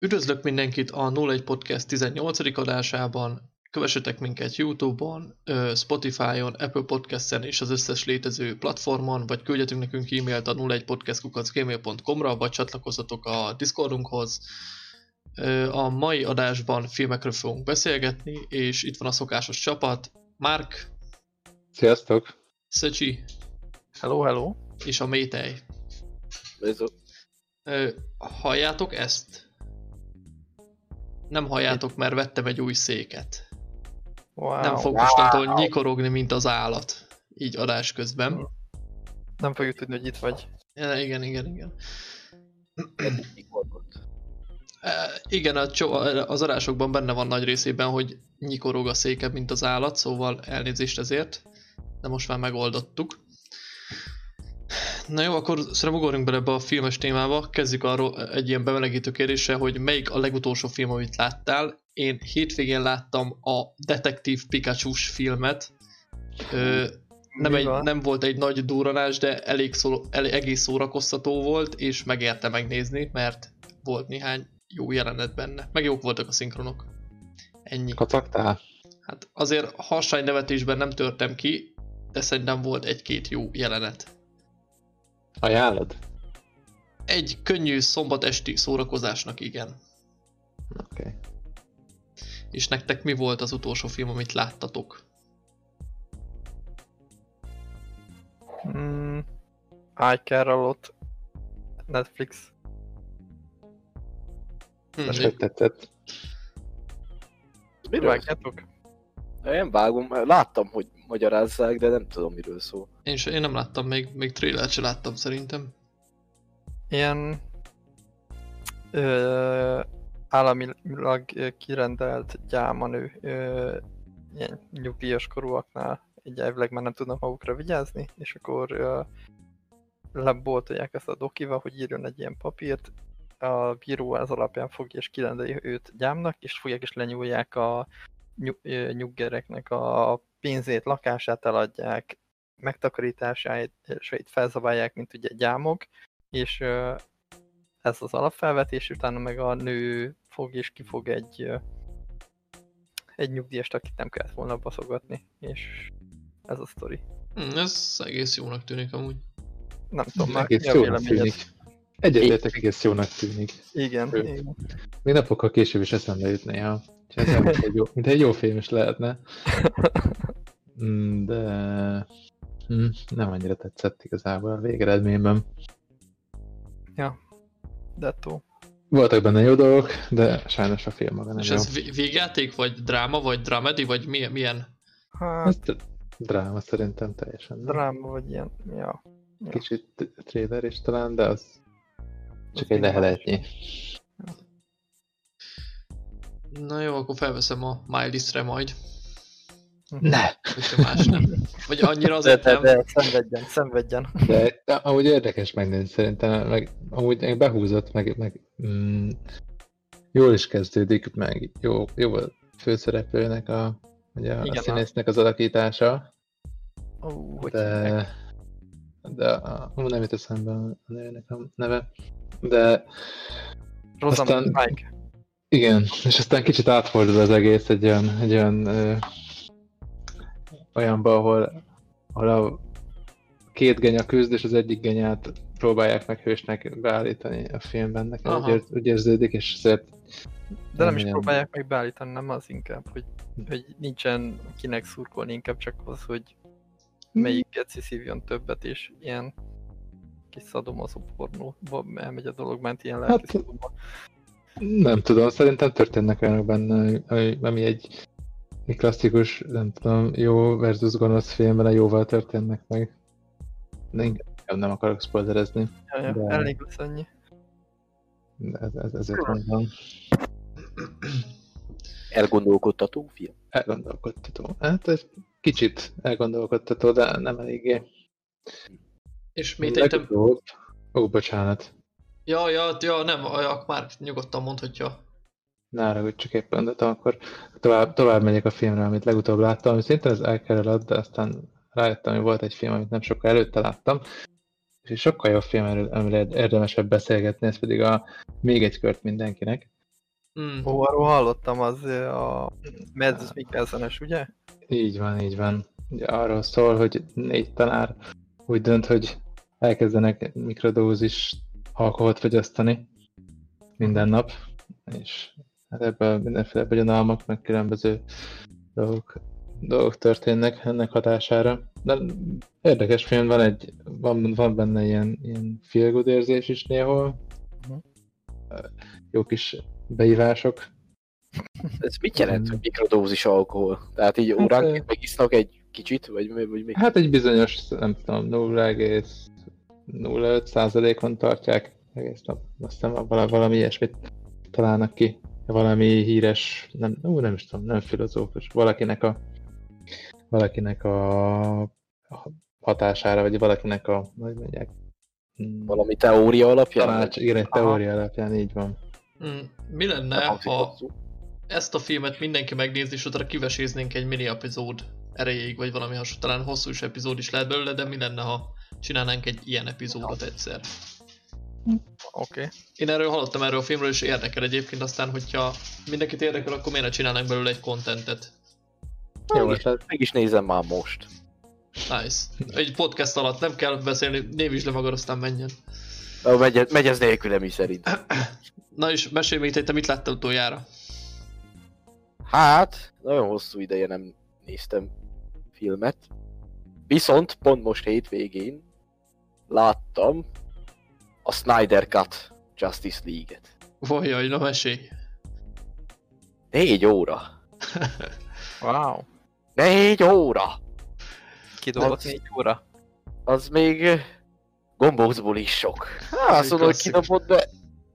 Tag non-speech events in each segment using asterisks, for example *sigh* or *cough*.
Üdvözlök mindenkit a 01 Podcast 18. adásában. Kövessetek minket Youtube-on, Spotify-on, Apple Podcast-en és az összes létező platformon, vagy küldjetek nekünk e-mailt a 01podcastkukacgmail.com-ra, vagy csatlakozzatok a Discordunkhoz. A mai adásban filmekről fogunk beszélgetni, és itt van a szokásos csapat. Mark. Sziasztok. Szöcsi. Hello, hello. És a Métej. Halljátok ezt? Nem halljátok, mert vettem egy új széket. Wow. Nem fog mostantól wow. nyikorogni, mint az állat. Így adás közben. Nem fogjuk tudni, hogy itt vagy. Ja, igen, igen, igen. E, igen, az adásokban benne van nagy részében, hogy nyikorog a széke, mint az állat, szóval elnézést ezért. De most már megoldottuk. Na jó, akkor szerintem ugorjunk bele ebbe a filmes témába. Kezdjük arról egy ilyen bemelegítő kérdéssel, hogy melyik a legutolsó film, amit láttál. Én hétvégén láttam a Detektív pikachu filmet. Ö, nem, egy, nem volt egy nagy duranás, de elég szó, elég, egész szórakoztató volt, és megérte megnézni, mert volt néhány jó jelenet benne. Meg jók voltak a szinkronok. Ennyi. Kacagtál? Hát azért harsány nevetésben nem törtem ki, de szerintem volt egy-két jó jelenet. Ajánlod? Egy könnyű szombat esti szórakozásnak igen. Oké. Okay. És nektek mi volt az utolsó film, amit láttatok? Hmm, iCarol-ot Netflix. Hmm, És hogy tetszett? Miről? Vágjátok? Én vágom, láttam, hogy magyarázzák, de nem tudom miről szól. Én, sem, én nem láttam, még, még trailert sem láttam szerintem. Ilyen ö, államilag kirendelt gyámanő ö, ilyen nyugdíjas korúaknál így elvileg már nem tudnak magukra vigyázni, és akkor ö, leboltolják ezt a dokival, hogy írjon egy ilyen papírt, a bíró az alapján fogja és kirendeli őt gyámnak, és fogják és lenyúlják a nyuggereknek a pénzét, lakását eladják, megtakarításait felzabálják, mint ugye gyámok, és ez az alapfelvetés, utána meg a nő fog és kifog egy egy nyugdíjast, akit nem kellett volna baszogatni, és ez a sztori. Hmm, ez egész jónak tűnik amúgy. Nem tudom, már egész jónak tűnik. Egyetértek, egész jónak tűnik. Igen, igen. Még napokkal később is eszembe jut néha. Ez mint egy jó, mint egy jó film is lehetne. Mm, de mm, nem annyira tetszett igazából a végeredményben. Ja, dettó. Voltak benne jó dolgok, de sajnos a film maga nem És ez végjáték, vagy dráma, vagy dramedy, vagy milyen? milyen? Hát... Ez dráma szerintem teljesen. Dráma, vagy ilyen, ja. ja. Kicsit trailer is talán, de az csak egy leheletnyi. Na jó, akkor felveszem a MyList-re majd. Ne! Hogyha más nem. Vagy annyira azért de, de, de, szenvedjen, szenvedjen. De, de amúgy érdekes megnézni szerintem, meg amúgy behúzott, meg, meg mm, jól is kezdődik, meg jó, jó a főszereplőnek a, ugye a Igen, színésznek az alakítása. Ó, hogy de, de a, nem jut eszembe a nőnek a neve. De Rosamund aztán, Pike. Igen, és aztán kicsit átfordul az egész egy olyan, egy olyan ö, olyanba, ahol, ahol a két genya küzd, és az egyik genyát próbálják meg hősnek beállítani a filmben. Nekem úgy, ér, úgy érződik, és azért... De nem, nem is ilyen... próbálják meg beállítani, nem az inkább, hogy, hogy nincsen kinek szurkolni, inkább csak az, hogy melyik geci szívjon többet, és ilyen kis szadomazó pornó, elmegy a dolog ment ilyen lelki hát, nem tudom, szerintem történnek olyanok benne, ami egy, egy klasszikus, nem tudom, jó versus gonosz filmben a jóval történnek meg. De inkább nem akarok spoilerezni. Ja, ja, de... elég lesz ennyi. Ez, ez, ezért mondom. Elgondolkodtató film? Elgondolkodtató. Hát ez kicsit elgondolkodtató, de nem eléggé. És mit értem? Ó, bocsánat. Ja, ja, ja, nem, ja, már nyugodtan mondhatja. Nára, hogy csak éppen, de akkor tovább, tovább megyek a filmre, amit legutóbb láttam, ami szintén az elkerülött, de aztán rájöttem, hogy volt egy film, amit nem sokkal előtte láttam, és sokkal jobb film, amiről érdemes beszélgetni, ez pedig a Még egy kört mindenkinek. Mm. Ó, arról hallottam, az a Mads Mikkelsenes, ugye? Így van, így van. Ugye arról szól, hogy négy tanár úgy dönt, hogy elkezdenek mikrodózis alkoholt fogyasztani minden nap, és hát ebben mindenféle begyonalmak, meg különböző dolgok, dolgok történnek ennek hatására. De érdekes film, van, egy, van, van benne ilyen, ilyen feel good érzés is néhol. Uh-huh. Jó kis beívások. Ez mit jelent, hogy mikrodózis alkohol? Tehát így hát, óránként hát, megisznak egy kicsit, vagy, vagy még? Hát egy bizonyos, nem tudom, 0, 0,5%-on tartják egész nap. Aztán valami ilyesmit találnak ki. Valami híres, nem, ú, nem is tudom, nem filozófus, valakinek a valakinek a hatására, vagy valakinek a, hogy mondják, hmm, valami teória alapján? Tanács, igen, egy teória alapján, így van. Hmm, mi lenne, ha ezt a filmet mindenki megnézi, és utána kiveséznénk egy mini epizód erejéig, vagy valami hasonló, talán hosszú is epizód is lehet belőle, de mi lenne, ha csinálnánk egy ilyen epizódot egyszer. Oké. Okay. Én erről hallottam erről a filmről, és érdekel egyébként, aztán, hogyha mindenkit érdekel, akkor miért ne csinálnánk belőle egy contentet. Jó, is, tehát meg is nézem már most. Nice. Egy podcast alatt nem kell beszélni, névítsd le magad, aztán menjen. Ó, megy, megy ez nélkülem is szerint. *clears throat* Na és mesélj még, te mit láttál utoljára? Hát, nagyon hosszú ideje nem néztem filmet. Viszont pont most hétvégén láttam a Snyder Cut Justice League-et. Vajjaj, na mesélj. Négy óra. *laughs* Wow. Négy óra! Kidolgozott Nem. négy óra. Az még gombócból is sok. Hát, azt mondom, hogy kidobott, de...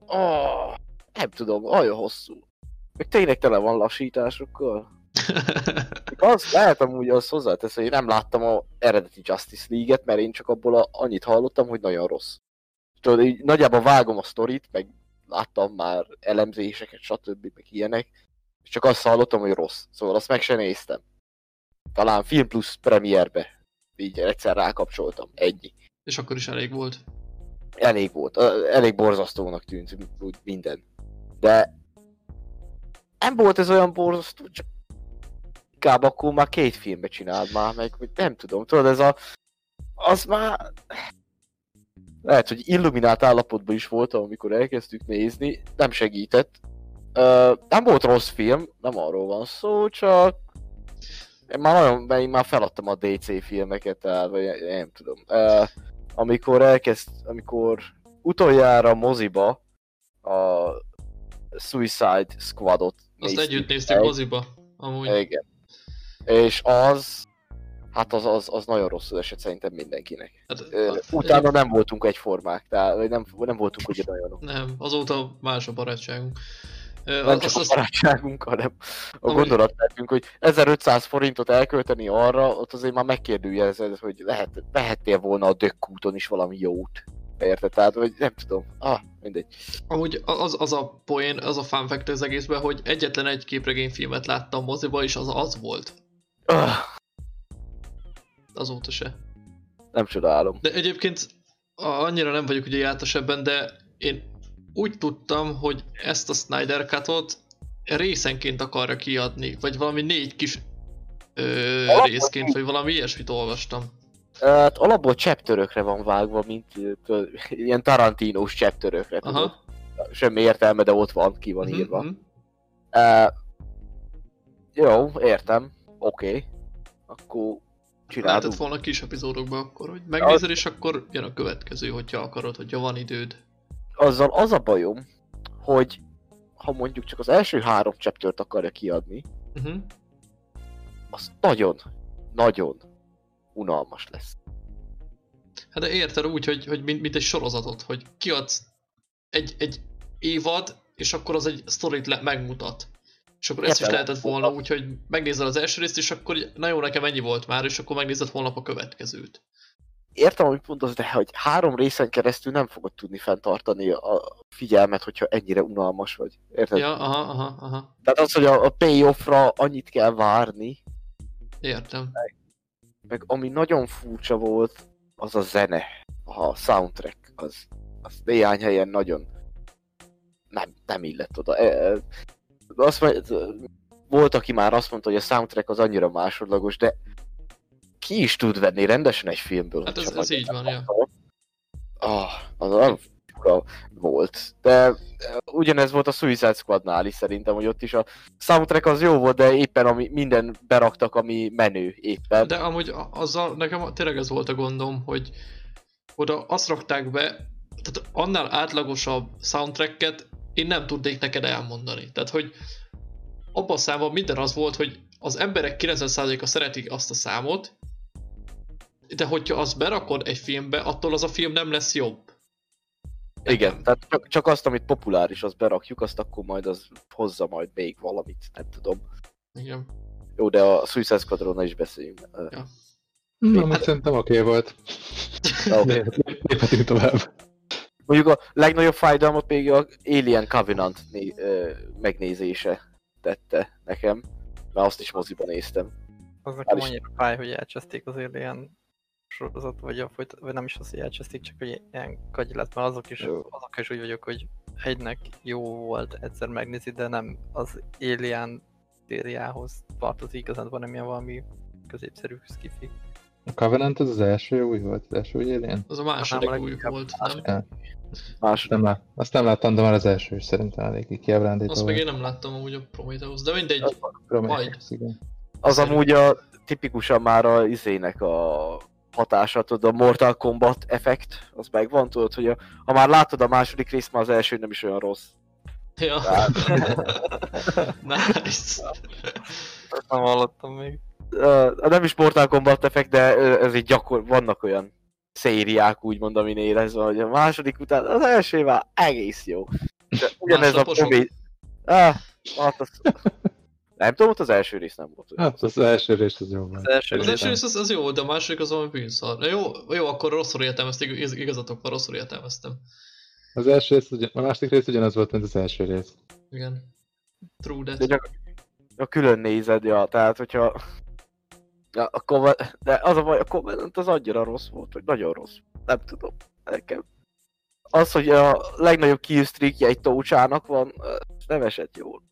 Oh, nem tudom, olyan hosszú. Meg tényleg tele van lassításokkal. *laughs* Az lehet amúgy az hozzátesz, hogy én nem láttam a eredeti Justice League-et, mert én csak abból a, annyit hallottam, hogy nagyon rossz. Tudod, így nagyjából vágom a sztorit, meg láttam már elemzéseket, stb. meg ilyenek, és csak azt hallottam, hogy rossz. Szóval azt meg se néztem. Talán Film Plus premierbe így egyszer rákapcsoltam. Ennyi. és akkor is elég volt. Elég volt. Elég borzasztónak tűnt úgy minden. De nem volt ez olyan borzasztó, csak inkább akkor már két filmbe csináld már, meg nem tudom, tudod, ez a... Az már... Lehet, hogy illuminált állapotban is voltam, amikor elkezdtük nézni, nem segített. Ö, nem volt rossz film, nem arról van szó, csak... Én már nagyon, mert én már feladtam a DC filmeket, tehát, vagy nem tudom. Ö, amikor elkezd, amikor utoljára moziba a Suicide Squadot Azt néztük együtt néztük moziba. Amúgy. Igen. És az, hát az, az, az nagyon rosszul esett szerintem mindenkinek. Hát, Ö, a- Utána nem voltunk egyformák, tehát vagy nem, nem voltunk ugyanolyanok. Nem, azóta más a barátságunk. Nem csak a barátságunk, hanem a Amúgy- gondolat nekünk, hogy 1500 forintot elkölteni arra, ott azért már megkérdőjelezed, hogy lehet, vehettél volna a dökkúton is valami jót. Érted? Tehát, hogy nem tudom. Ah, mindegy. Amúgy az, az a poén, az a fun fact az egészben, hogy egyetlen egy képregényfilmet láttam moziba, és az az volt. Ah, Azóta se. nem csodálom. De egyébként annyira nem vagyok ugye jártas ebben, de én úgy tudtam, hogy ezt a Snyder Cut-ot részenként akarja kiadni, vagy valami négy kis ö, részként, vagy valami ilyesmit olvastam. Hát alapból cseptörökre van vágva, mint tudod, *laughs* ilyen Tarantinos cseptörökre. tudod. Aha. Semmi értelme, de ott van, ki van Mhm, írva. mhm. Uh, jó, értem. Oké. Okay. Akkor csinálunk. Lehetett volna kis epizódokban akkor, hogy megnézed, és akkor jön a következő, hogyha akarod, hogyha van időd. Azzal az a bajom, hogy ha mondjuk csak az első három chaptert akarja kiadni, Uh-huh. az nagyon, nagyon unalmas lesz. Hát de érted úgy, hogy, hogy mint, mint egy sorozatot, hogy kiadsz egy, egy évad, és akkor az egy sztorit le, megmutat. És akkor ezt is lehetett volna úgy, hogy megnézel az első részt, és akkor na jó, nekem ennyi volt már, és akkor megnézed holnap a következőt. Értem, amit mondasz, de hogy három részen keresztül nem fogod tudni fenntartani a figyelmet, hogyha ennyire unalmas vagy. Érted? Ja, aha, aha, aha, Tehát az, hogy a, a payoffra annyit kell várni, értem. meg ami nagyon furcsa volt, az a zene, a soundtrack, az, az néhány helyen nagyon nem, nem illett oda. E, e, azt mondja, volt, aki már azt mondta, hogy a soundtrack az annyira másodlagos, de ki is tud venni rendesen egy filmből. Hát ez, ez így van, ja. Ah, az fura volt. De ugyanez volt a Suicide Squadnál is szerintem, hogy ott is a soundtrack az jó volt, de éppen ami, minden beraktak, ami menő éppen. De amúgy azzal nekem tényleg ez volt a gondom, hogy oda azt rakták be, tehát annál átlagosabb soundtracket én nem tudnék neked elmondani. Tehát, hogy abban a számban minden az volt, hogy az emberek 90%-a szereti azt a számot, de hogyha azt berakod egy filmbe, attól az a film nem lesz jobb. Igen, tehát csak, csak azt, amit populáris, azt berakjuk, azt akkor majd az hozza majd még valamit, nem tudom. Igen. Jó, de a Suicide Squadron is beszéljünk. Ö, Na, amúgy szerintem oké volt. oké. Léphetünk tovább. Mondjuk a legnagyobb fájdalmat még a Alien Covenant né- ö, megnézése tette nekem, mert azt is moziban néztem. Az nekem is- annyira fáj, hogy elcseszték az Alien sorozat, vagy, a folyt, vagy nem is az, hogy elcseszték, csak hogy ilyen kagyi lett, mert azok is, Jó. azok is úgy vagyok, hogy egynek jó volt egyszer megnézni, de nem az Alien szériához tartozik, igazán van ilyen valami középszerű skifi. A Covenant az az első új volt, az első új Alien? Az a második Nem, a új volt, második. nem? Más, Nem lát, azt nem láttam, de már az első is szerintem elég kiábrándító Azt meg én nem láttam amúgy a Prometheus, de mindegy. Prometheus, igen. az amúgy a tipikusan már a izének a hatása, tudod, a Mortal Kombat effekt, az megvan, tudod, hogy a, ha már látod a második részt, már az első nem is olyan rossz. Ja. *laughs* nice. Ezt nem hallottam még. Uh, nem is Mortal Kombat effekt, de ez egy gyakor, vannak olyan szériák, úgymond, amin érezve, hogy a második után az első már egész jó. De *laughs* ugyanez a promé... Ah, hát az... Nem tudom, ott az első rész nem volt. Hát az első rész az jó volt. Az első Az rész- első rész az, az jó, de a második az valami bűnszar. Na jó, jó, akkor rosszul értelmezték, igaz- igazatok van, rosszul értelmeztem. Az első rész, a második rész ugyanaz volt, mint az első rész. Igen. True De that. csak a külön nézed, ja, tehát hogyha... Ja, a Coven- de az a baj, a Covenant az annyira rossz volt, hogy nagyon rossz. Nem tudom, nekem. Az, hogy a legnagyobb killstreakje egy tócsának van, nem esett jól.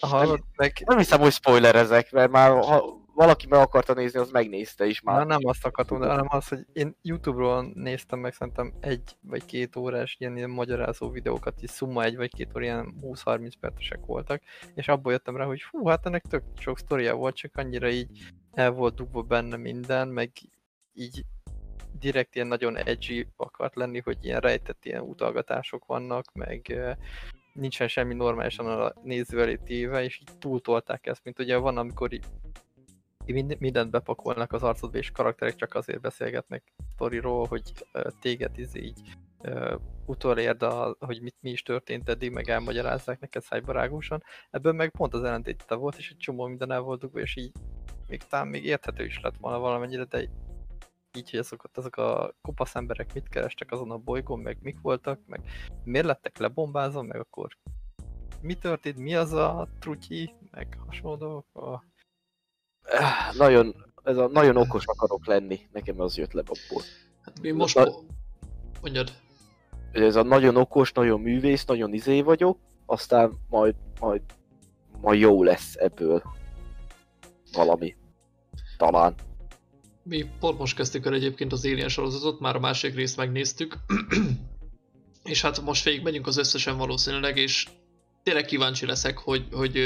Hallod, meg Nem hiszem, hogy spoilerezek, mert már ha valaki meg akarta nézni, az megnézte is már. Már nem azt akartam, de hanem az, hogy én Youtube-ról néztem meg szerintem egy vagy két órás ilyen, ilyen magyarázó videókat, is szumma egy vagy két óra ilyen 20-30 percesek voltak, és abból jöttem rá, hogy hú, hát ennek tök sok sztoria volt, csak annyira így el volt dugva benne minden, meg így direkt ilyen nagyon edgy akart lenni, hogy ilyen rejtett ilyen utalgatások vannak, meg nincsen semmi normálisan a néző elé téve, és így túltolták ezt, mint ugye van, amikor így így mind- mindent bepakolnak az arcodba, és karakterek csak azért beszélgetnek sztoriról, hogy téged izé így utolérd, a, hogy mit, mi is történt eddig, meg elmagyarázzák neked szájbarágosan. Ebből meg pont az ellentéte volt, és egy csomó minden el volt dugva, és így még talán még érthető is lett volna valamennyire, de így, hogy azok, azok a kopasz emberek mit kerestek azon a bolygón, meg mik voltak, meg miért lettek lebombázva, meg akkor mi történt, mi az a trutyi, meg hasonló dolgok. A, Nagyon, ez a nagyon okos akarok lenni, nekem az jött le abból. Hát mi most... Na- Mondjad. Ez a nagyon okos, nagyon művész, nagyon izé vagyok, aztán majd, majd, majd jó lesz ebből valami. Talán. Mi pont most kezdtük el egyébként az Alien sorozatot, már a másik részt megnéztük. *clears throat* és hát most végig megyünk az összesen valószínűleg, és tényleg kíváncsi leszek, hogy, hogy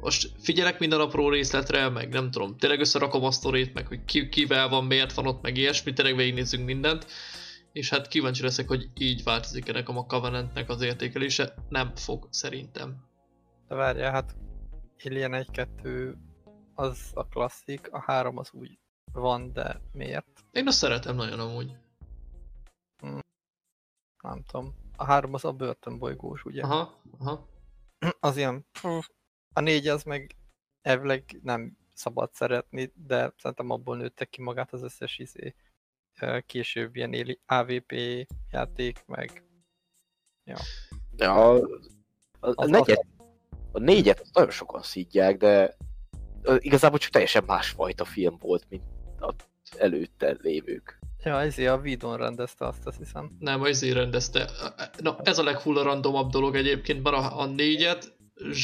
most figyelek minden apró részletre, meg nem tudom, tényleg összerakom a sztorit, meg hogy ki, kivel van, miért van ott, meg ilyesmi, tényleg végignézzünk mindent. És hát kíváncsi leszek, hogy így változik-e nekem a Covenantnek az értékelése. Nem fog, szerintem. De várjál, hát Alien 1-2 az a klasszik, a 3 az úgy van, de miért? Én azt szeretem nagyon amúgy. Nem tudom. A 3 az a börtönbolygós, ugye? Aha, aha. *clears throat* Az ilyen... pff, A 4 az meg elvileg nem szabad szeretni, de szerintem abból nőtte ki magát az összes izé. Később ilyen éli- AVP játék, meg Ja, a, a, a, Az- negyed, a négyet nagyon sokan szidják, de igazából csak teljesen másfajta film volt, mint az előtte lévők. Ja, ezért a Vidon rendezte azt, azt hiszem. Nem, ezért rendezte. Na, ez a leghullarandomabb dolog egyébként, mert a, a négyet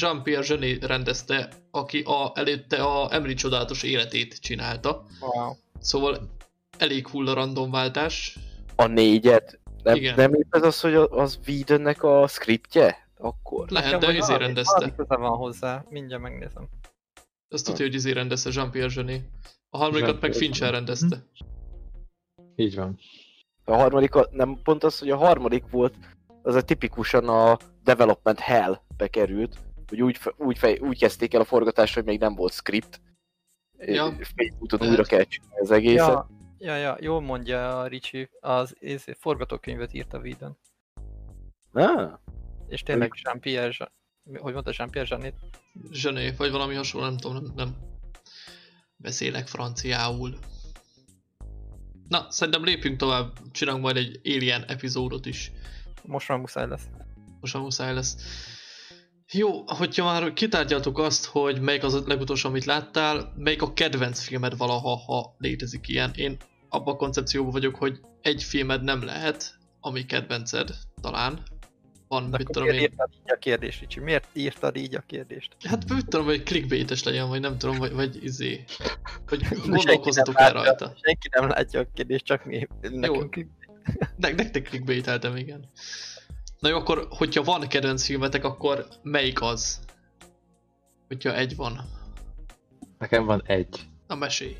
Jean-Pierre Jeunet rendezte, aki a, előtte a Emily csodálatos életét csinálta. Wow. Szóval elég hull a randomváltás. A négyet. Nem, Igen. nem épp ez az, hogy az Whedonnek a scriptje? Akkor. Lehet, Nekem de valami- rendezte. valami köze van hozzá, mindjárt megnézem. Azt tudja, hogy izé rendezte Jean-Pierre Jeunet. A harmadikat meg Fincher rendezte. Így van. A harmadik, a- nem pont az, hogy a harmadik volt, az a tipikusan a Development Hell-be került, hogy úgy, úgy, fej, úgy kezdték el a forgatást, hogy még nem volt script. Ja. Lehet. újra kell csinálni az egészet. Ja, ja, ja, jól mondja a Ricsi, az izé, forgatókönyvet írta Whedon. Ah, És tényleg Jean-Pierre, Jean- hogy mondta Jean-Pierre Jeannet? Zsené, vagy valami hasonló, nem tudom, nem, nem beszélek franciául. Na, szerintem lépjünk tovább, csinálunk majd egy Alien epizódot is. Most már muszáj lesz. Most már muszáj lesz. Jó, hogyha már kitárgyaltuk azt, hogy melyik az a legutolsó, amit láttál, melyik a kedvenc filmed valaha, ha létezik ilyen. Én abban a koncepcióban vagyok, hogy egy filmed nem lehet, ami kedvenced, talán. Van, De mit tudom miért én. írtad így a kérdést, Ricsi? Miért írtad így a kérdést? Hát mit tudom, hogy clickbaites legyen, vagy nem tudom, vagy, vagy izé. *laughs* Senki gondolkozzatok el rajta. Senki nem látja a kérdést, csak mi. Nekünk Ne, nektek clickbaiteltem, igen. Na jó, akkor, hogyha van kedvenc filmetek, akkor melyik az? Hogyha egy van. Nekem van egy. Na mesélj.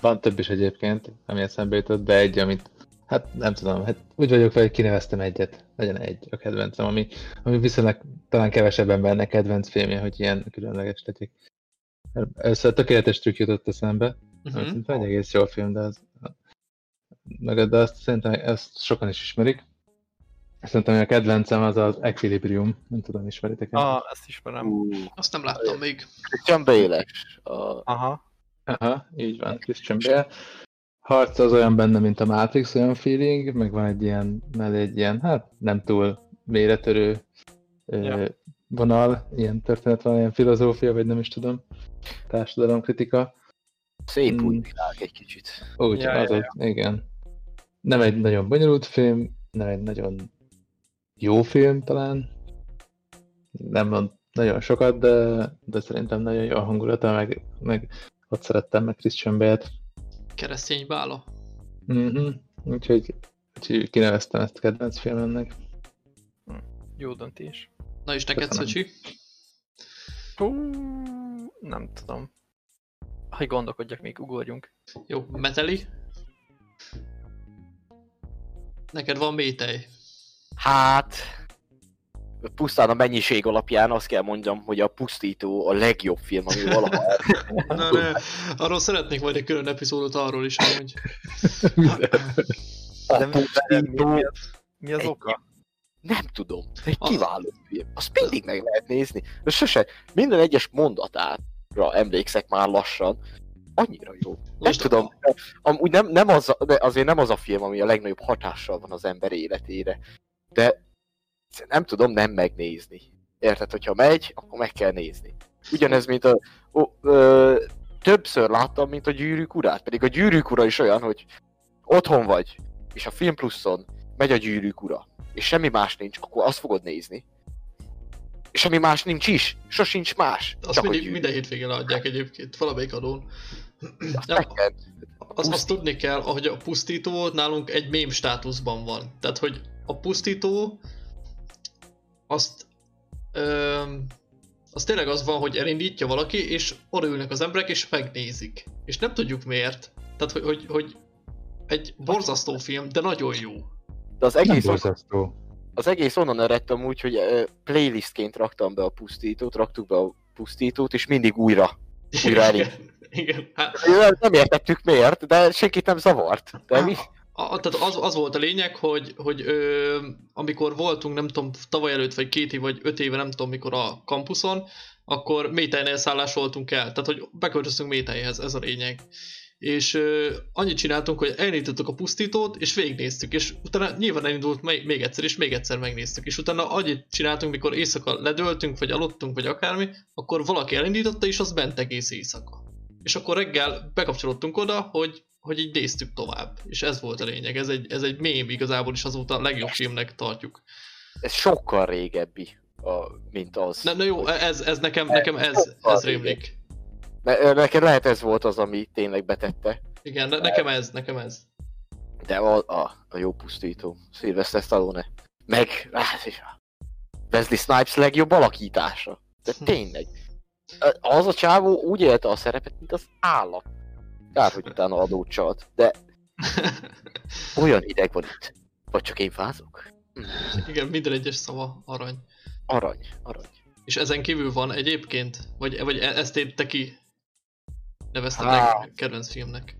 Van több is egyébként, ami eszembe jutott, de egy, amit hát nem tudom, hát úgy vagyok vele, hogy kineveztem egyet. Legyen egy a kedvencem, ami, ami viszonylag talán kevesebb embernek kedvenc filmje, hogy ilyen különleges tegyek. Először a tökéletes trükk jutott eszembe, uh-huh. Szerintem egy egész jó film, de az meg de azt szerintem ezt sokan is ismerik. Szerintem a kedvencem az az Equilibrium, nem tudom, ismeritek -e? Ah, ezt ismerem. ú, Azt nem láttam még. Christian Bale-es. A, Aha. Aha, így van, Christian Bale. Harc az olyan benne, mint a Matrix, olyan feeling, meg van egy ilyen, mellé egy ilyen, hát nem túl méretörő Ja. ja. vonal, ilyen történet van, ilyen filozófia, vagy nem is tudom, társadalomkritika. szép Mm. új világ egy kicsit. Úgy, Ja, ja, ja, az, ja, igen. Nem egy nagyon bonyolult film, nem egy nagyon jó film talán. Nem mond nagyon sokat, de, de szerintem nagyon jó a hangulata, meg, meg ott szerettem meg Christian Bale-t. Keresztény bála. Mhm. Úgyhogy, úgyhogy kineveztem ezt kedvenc filmemnek. Jó döntés. Na és neked. Szöcsi? Nem tudom. Hogy gondolkodjak, még ugorjunk. Jó, Meteli? Neked van métej. Hát, pusztán a mennyiség alapján azt kell mondjam, hogy a Pusztító a legjobb film, ami valaha *laughs* Na, ne, arról szeretnék majd egy külön epizódot arról is, hogy mi, de mi, mi, az, oka? Nem tudom, egy kiváló film. Azt mindig meg lehet nézni. De sose, minden egyes mondatára emlékszek már lassan. Annyira jó. Nem Most tudom, amúgy nem, nem az, a- de azért nem az a film, ami a legnagyobb hatással van az ember életére. De nem tudom nem megnézni. Érted, hogyha megy, akkor meg kell nézni. Ugyanez, mint a... Ó, ö, többször láttam, mint a gyűrűk urát. Pedig a gyűrűk ura is olyan, hogy otthon vagy, és a Film Pluszon megy a gyűrűk ura, és semmi más nincs, akkor azt fogod nézni. És semmi más nincs is, sosincs más. azt csak mindig, minden hétvégén adják egyébként, valamelyik adón. Azt Nem, meg kell. Az, azt tudni kell, hogy a pusztító nálunk egy mém státuszban van. Tehát, hogy a pusztító azt öm, az tényleg az van, hogy elindítja valaki, és odaülnek az emberek, és megnézik. És nem tudjuk miért. Tehát, hogy, hogy, hogy egy borzasztó film, de nagyon jó. De az Nem egész, borzasztó. az egész onnan eredtem úgy, hogy ö, playlistként raktam be a pusztítót, raktuk be a pusztítót, és mindig újra. Újra elég. Igen, igen. Hát, Ö, Nem értettük miért, de senkit nem zavart. De mi? A, tehát az, az volt a lényeg, hogy, hogy ö, amikor voltunk, nem tudom, tavaly előtt, vagy két év, vagy öt éve, nem tudom mikor a kampuszon, akkor métejnél szállásoltunk el. Tehát, hogy beköltöztünk métejhez, ez a lényeg. És ö, annyit csináltunk, hogy elindítottuk a pusztítót, és végignéztük, és utána nyilván elindult még, egyszer, és még egyszer megnéztük. És utána annyit csináltunk, mikor éjszaka ledöltünk, vagy aludtunk, vagy akármi, akkor valaki elindította, és az bent egész éjszaka. És akkor reggel bekapcsolódtunk oda, hogy, hogy így néztük tovább. És ez volt a lényeg. Ez egy, ez egy mém igazából is azóta a legjobb filmnek tartjuk. Ez sokkal régebbi. a, mint az. Na, na jó, ez, ez nekem, nekem ez, ez rémlik. Ne, neked lehet ez volt az, ami tényleg betette. Igen, ne, nekem ez, nekem ez. De a, a, a jó pusztító, Sylvester Stallone. Meg, hát, Wesley Snipes legjobb alakítása. De tényleg. Az a csávó úgy élte a szerepet, mint az állat. Kár, hogy utána adót csalt, de *laughs* olyan hideg van itt. Vagy csak én fázok? Igen, minden egyes szava arany. Arany, arany. És ezen kívül van egyébként? Vagy, vagy e- ezt én te ki nevezted Há. meg kedvenc filmnek?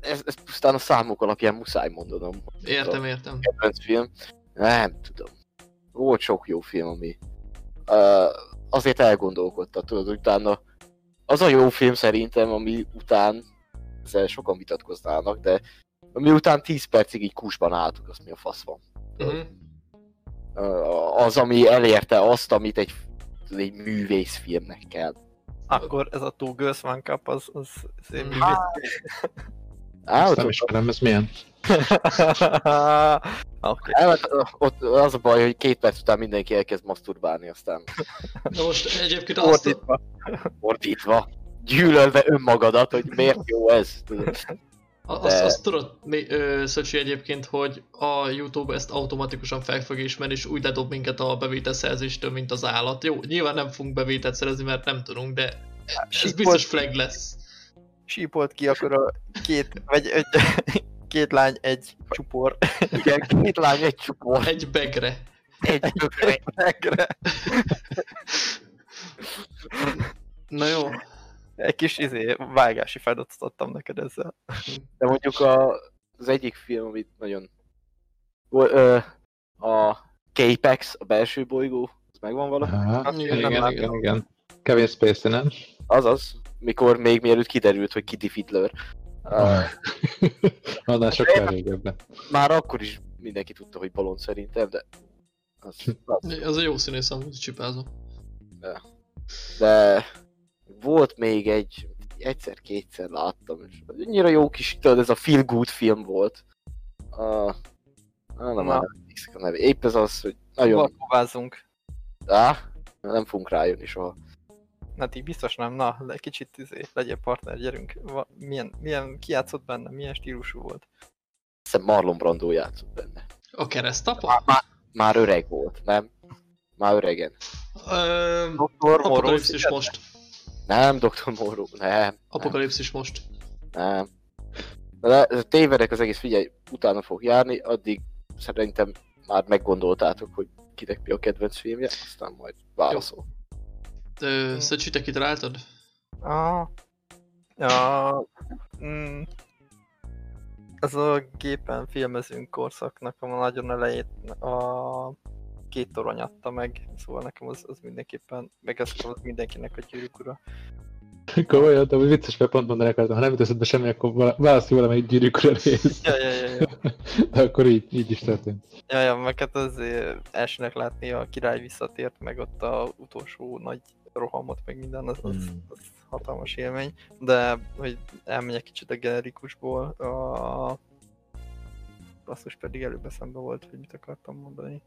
Ez, ez pusztán a számok alapján muszáj mondanom. Értem, értem. kedvenc film? Nem tudom. Volt sok jó film, ami uh, azért elgondolkodta, tudod, utána az a jó film szerintem, ami után ezzel sokan vitatkoznának, de ami után 10 percig így kusban álltuk, azt mi a fasz van. Uh-huh. Uh, az, ami elérte azt, amit egy, egy művészfilmnek kell. Akkor ez a Two Girls One Cup, az, az, az én Hát, Á, nem ismerem, ez milyen? Oké. á, ott, az a baj, hogy két perc után mindenki elkezd masturbálni, aztán Na most egyébként azt, Fordítva. fordítva, gyűlölve önmagadat, hogy miért jó ez. Tudod. azt, De- azt tudod, mi- ö, Szöcsi egyébként, hogy a Youtube ezt automatikusan fel fog ismerni, és úgy ledob minket a bevételszerzéstől, mint az állat. Jó, nyilván nem fogunk bevételt szerezni, mert nem tudunk, de ez Sípolt- biztos flag lesz. Sípolt ki akkor a két, vagy egy, két lány, egy csupor. *laughs* Igen, két lány, egy csupor, Egy begre. egy bögre. Megre. Na jó, Egy kis izé, vágási feladatot adtam neked ezzel. De mondjuk a, az egyik film, amit nagyon... Ö, a Capex, a belső bolygó, az megvan? Aha, Igen, igen, nem igen, igen. Kevin Spacey, nem? Azaz, mikor még mielőtt kiderült, hogy Kitty Fiddler. Uh, *laughs* Annál sokkal régebben. már akkor is mindenki tudta, hogy balon szerintem, de... Az, *laughs* az, az a jó színész amúgy csipázom. de volt még egy, egyszer-kétszer láttam, és annyira jó kis, tudod, ez a feel good film volt. Uh, nem, Na. már nem emlékszek a neve. Épp ez az, hogy nagyon... Valkovázunk. Á, nem fogunk rájönni soha. Na ti biztos nem, na, le, kicsit izé, legyél partner, gyerünk. Va, milyen, milyen, ki játszott benne, milyen stílusú volt? Hiszem Marlon Brando játszott benne. A keresztapa? Már, már, már öreg volt, nem? Már öregen. Ö, Doktor Apokalipszis most. Nem, Dr. Morrow, nem, nem, Apokalipszis most. nem. De tévedek az egész, figyelj, utána fog járni, addig szerintem már meggondoltátok, hogy kinek mi a kedvenc filmje, aztán majd válaszol. Ö, Szöcsi, te kitaláltad? Ah, ja, mm, ez a gépen filmezünk korszaknak a nagyon elejét a két torony adta meg, szóval nekem az, az mindenképpen, meg ez az mindenkinek a gyűrűk ura. Komolyan, de vicces, mert pont mondani akartam, ha nem jut eszedbe semmi, akkor vala- válaszolj valamelyik gyűrűk ura részt. Ja, ja, ja, ja. De akkor így, így is történt. Ja, ja, meg hát az elsőnek látni a király visszatért, meg ott a utolsó nagy rohamot, meg minden, az, az, Mm. az hatalmas élmény. De, hogy elmenjek kicsit a generikusból, a... basszus pedig előbb eszembe volt, hogy mit akartam mondani.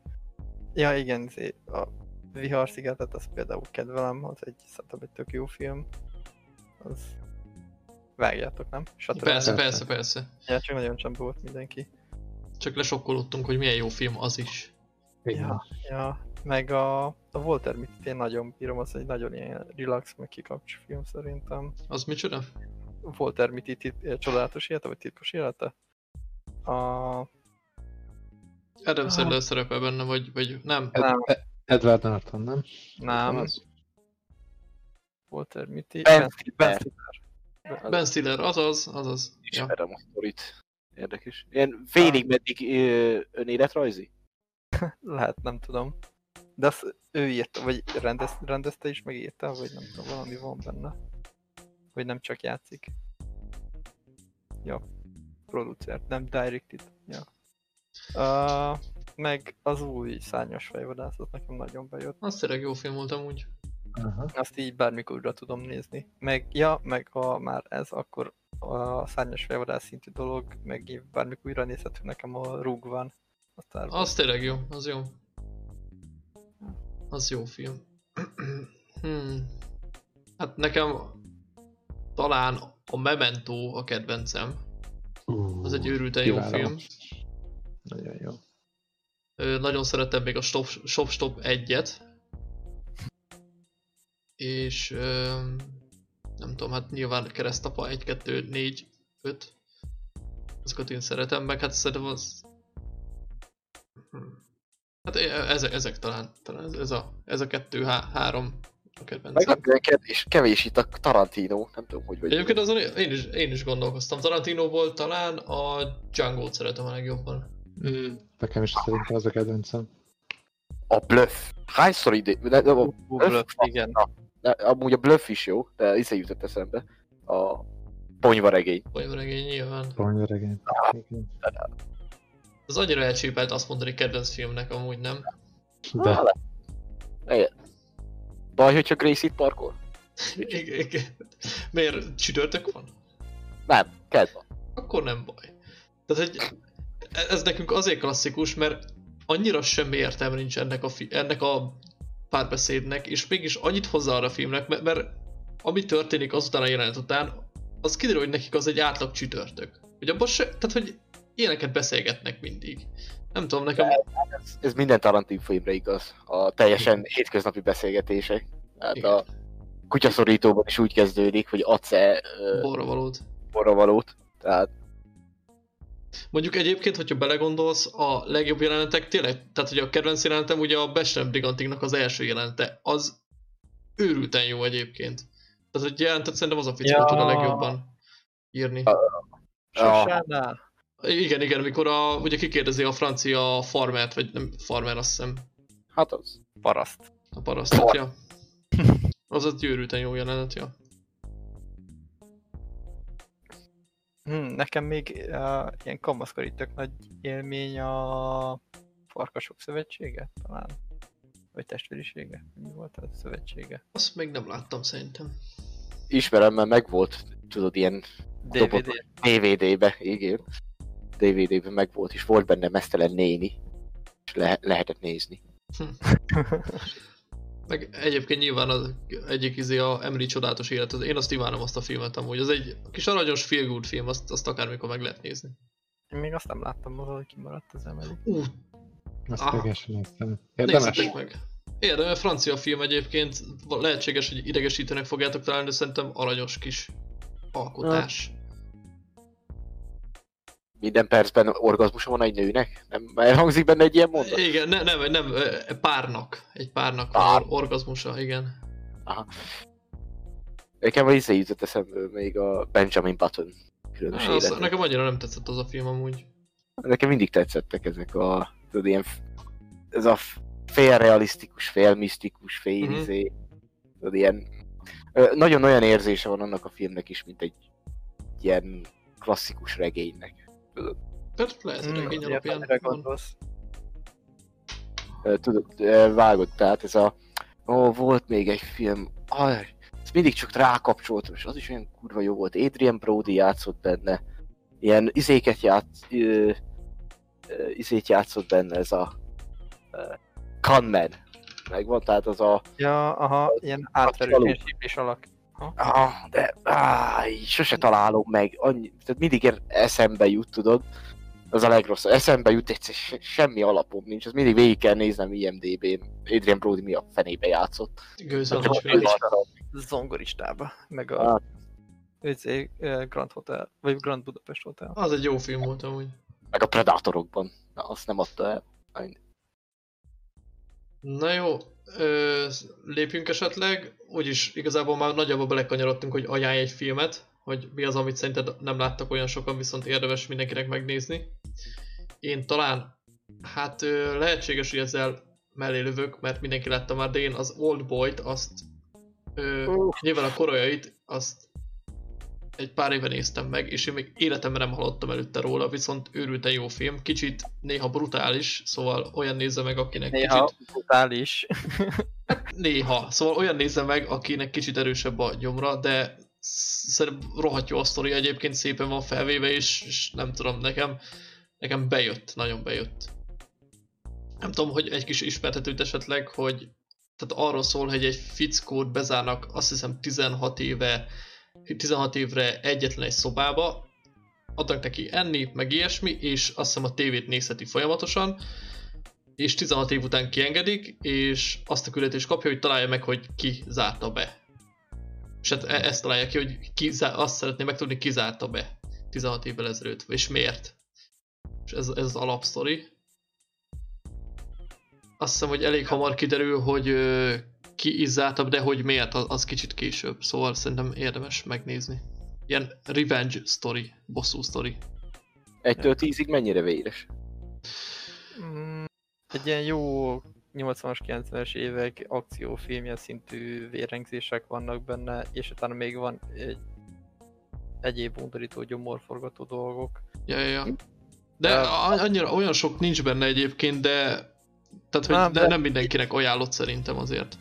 Ja, igen, izé, a Vihar szigetet, az például kedvelem, az egy, szerintem egy tök jó film. Az... Vágjátok, nem? Stb. Persze, Persze. persze, persze. Ja, csak nagyon csendben volt mindenki. Csak lesokkolódtunk, hogy milyen jó film az is. Igen. Ja, ja, meg a, a Walter Mitty én nagyon bírom, az egy nagyon ilyen relax, meg kikapcs film szerintem. Az micsoda? Walter Mitty tit- csodálatos élete, vagy titkos élete? A... Adam Sandler szerepel benne, vagy, vagy nem? Ed- Nem. Ed- Edward Norton, nem? Nem, Az? Walter Mitty. Ben Ben Stiller. Stiller. Ben Stiller, azaz, azaz. Ja. Ismerem a sztorit. Érdekes. Ilyen félig meddig ö, önéletrajzi? *laughs* Lehet, nem tudom. De azt ő írta, vagy rendez, rendezte is, meg írta, vagy nem tudom, valami van benne. Vagy nem csak játszik. Ja, producer, nem directed. Ja. Uh, meg az új szárnyas fejvadász, az nekem nagyon bejött. Az tényleg jó film volt amúgy. Aha. Azt így bármikor újra tudom nézni. Meg, ja, meg ha már ez, akkor a szárnyas fejvadász szintű dolog, meg így bármikor újra nézhető nekem a Rogue One. A Wars. Az tényleg jó, az jó. Az jó film. *clears throat* hmm. Hát nekem talán a Memento a kedvencem. Az egy őrülten jó film. Nagyon jó. Ö, nagyon szeretem még a Stop Stop, Stop 1-et. És ö, nem tudom, hát nyilván keresztapa 1, 2, 4, 5. Azokat én szeretem, meg hát szerintem az... Hát e- ezek, ezek talán, talán ez, ez a, ez a kettő, há, három a kedvencem. Meglepően kevés, kevés itt a Tarantino, nem tudom, hogy vagy. Egyébként azon én is, én is gondolkoztam. Tarantinoból talán a Django-t szeretem a legjobban. Mm. Nekem is szerintem az a kedvencem. A Bluff. Hányszor ide... De, de, a, Bluff, igen. de, amúgy a Bluff is jó, de izé jutott eszembe. A ponyvaregény. Vagy regény nyilván. Ponyvaregény. Igen. Az annyira elcsépelt azt mondani kedvenc filmnek amúgy, nem? De Ah, le. Baj, hogyha Gracie itt parkol? Igen, igen. Miért csütörtök van? Nem, kedv van. Akkor nem baj. Tehát, hogy ez nekünk azért klasszikus, mert annyira semmi értelme nincs ennek a, fi- ennek a párbeszédnek, és mégis annyit hozzá arra a filmnek, mert, mert ami történik azután a jelenet után, az kiderül, hogy nekik az egy átlag csütörtök. Hogy abban se, tehát, hogy ilyeneket beszélgetnek mindig. Nem tudom, nekem Ez, ez minden Tarantino filmre igaz. A teljesen hétköznapi beszélgetések. Hát Igen. a kutyaszorítóban is úgy kezdődik, hogy adsz-e ö, borra valót. borravalót. Tehát Mondjuk egyébként, hogyha belegondolsz, a legjobb jelenetek tényleg, tehát hogy a kedvenc jelenetem ugye a Bestem Brigantiknak az első jelenete, az őrülten jó egyébként. Tehát hogy jelentet szerintem az a fickó Ja. tud a legjobban írni. Sosánál. Igen, igen, amikor a, ugye kikérdezi a francia farmert, vagy nem farmer azt hiszem, hát az. Paraszt. a parasztot, ja. Az egy őrülten jó jelenet, ja. Hm, nekem még uh, ilyen kamaszkori tök nagy élmény a Farkasok Szövetsége talán. Vagy testvérisége? Mi volt az szövetsége? Azt még nem láttam szerintem. Ismerem, mert megvolt, tudod, ilyen DVD. DVD-be, igen. DVD-be megvolt, és volt benne mesztelen néni. És le- lehetett nézni. *laughs* Meg egyébként nyilván az egyik izé a Emily csodálatos élet, az, én azt imádom azt a filmet amúgy, az egy kis aranyos feel good film, azt, azt akármikor meg lehet nézni. Én még azt nem láttam, hogy kimaradt az emeli. Ú, azt Ah. teljesen néztem. Érdemes? meg! Érdemes, francia film egyébként, lehetséges, hogy idegesítenek fogjátok találni, de szerintem aranyos kis alkotás. Minden percben orgazmusa van egy nőnek? Nem elhangzik benne egy ilyen mondat? Igen, ne, nem, nem, párnak. Egy párnak van Pár. or- orgazmusa, igen. Nekem a izé jutott eszembe még a Benjamin Button különös Az, nekem annyira nem tetszett az a film amúgy. Nekem mindig tetszettek ezek a, tudod, ilyen, ez a félrealisztikus, félmisztikus, fél Mhm. izé, tudod, ilyen, nagyon olyan érzése van annak a filmnek is, mint egy ilyen klasszikus regénynek. Tehát lehet, hogy regény értem, alapján van. Tudod, vágod, tehát ez a, ó, volt még egy film, aj, ezt mindig csak rákapcsoltam, és az is olyan kurva jó volt, Adrian Brody játszott benne, ilyen izéket játsz, ö, ö, izét játszott benne, ez a ö, Gunman, megvan, tehát az a, Ja, aha, ilyen átverő alak. Ah, de így sose találom meg, annyi, tehát mindig eszembe jut, tudod, az a legrosszabb, eszembe jut egyszer se, semmi alapom nincs, az mindig végig kell néznem IMDB-n, Adrian Brody mi a fenébe játszott. Vele. Zongoristába. Meg Ah. a izé, ö, Grand Hotel, vagy Grand Budapest Hotel. Az egy jó film volt amúgy. Meg a Predatorokban, na, azt nem adta el. Na jó, ö, lépjünk esetleg. Úgyis igazából már nagyjából belekanyarodtunk, hogy ajánlj egy filmet, hogy mi az, amit szerinted nem láttak olyan sokan, viszont érdemes mindenkinek megnézni. Én talán, hát ö, lehetséges, hogy ezzel mellé lövök, mert mindenki látta már, de én az Old Boy-t, azt ö, nyilván a koreait, azt egy pár éve néztem meg, és én még életemben nem hallottam előtte róla, viszont őrülten jó film, kicsit néha brutális, szóval olyan nézze meg, akinek Néha kicsit brutális. Néha. Szóval olyan nézze meg, akinek kicsit erősebb a gyomra, de szerintem rohadt jó a sztori, egyébként szépen van felvéve, és, és nem tudom, nekem, nekem bejött, nagyon bejött. Nem tudom, hogy egy kis ismertetőt esetleg, hogy tehát arról szól, hogy egy fickót bezárnak azt hiszem 16 éve, 16 évre egyetlen egy szobába, adnak neki enni, meg ilyesmi, és azt hiszem a tévét nézheti folyamatosan, és 16 év után kiengedik, és azt a küldetést kapja, hogy találja meg, hogy ki zárta be. És hát e- ezt találja ki, hogy ki, zá- azt szeretné megtudni, ki zárta be 16 évvel ezelőtt, és miért. És ez, ez az alapsztori. Azt hiszem, hogy elég hamar kiderül, hogy ö, ki is zárta, de hogy miért, az, kicsit később. Szóval szerintem érdemes megnézni. Ilyen revenge story, bosszú story. Egytől tízig mennyire véres? Mm, egy ilyen jó 80-as, 90-es évek akciófilmje szintű vérengzések vannak benne, és utána még van egy egyéb undorító gyomorforgató dolgok. Ja, ja, ja. De De- annyira, olyan sok nincs benne egyébként, de tehát, hogy Nem, de de- nem mindenkinek ajánlott szerintem azért.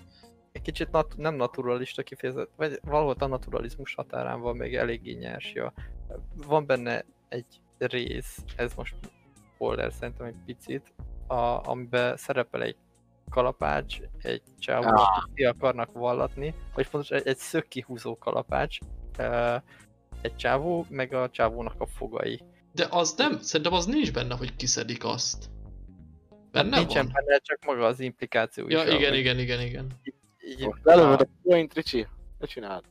Egy kicsit nat- nem naturalista kifejezet, vagy valahol a naturalizmus határán van még eléggé nyersja. Van benne egy rész, ez most spoiler szerintem egy picit, a, amiben szerepel egy kalapács, egy csávó, Ah. ki akarnak vallatni, vagy fontos, egy, egy szökkihúzó kalapács, egy csávó, meg a csávónak a fogai. De az nem, szerintem az nincs benne, hogy kiszedik azt. Benne Hát Nincsen van? benne, csak maga az implikáció Ja, is. igen, igen, igen, igen. Lelövöd a point, Ricsi? Ne csináld.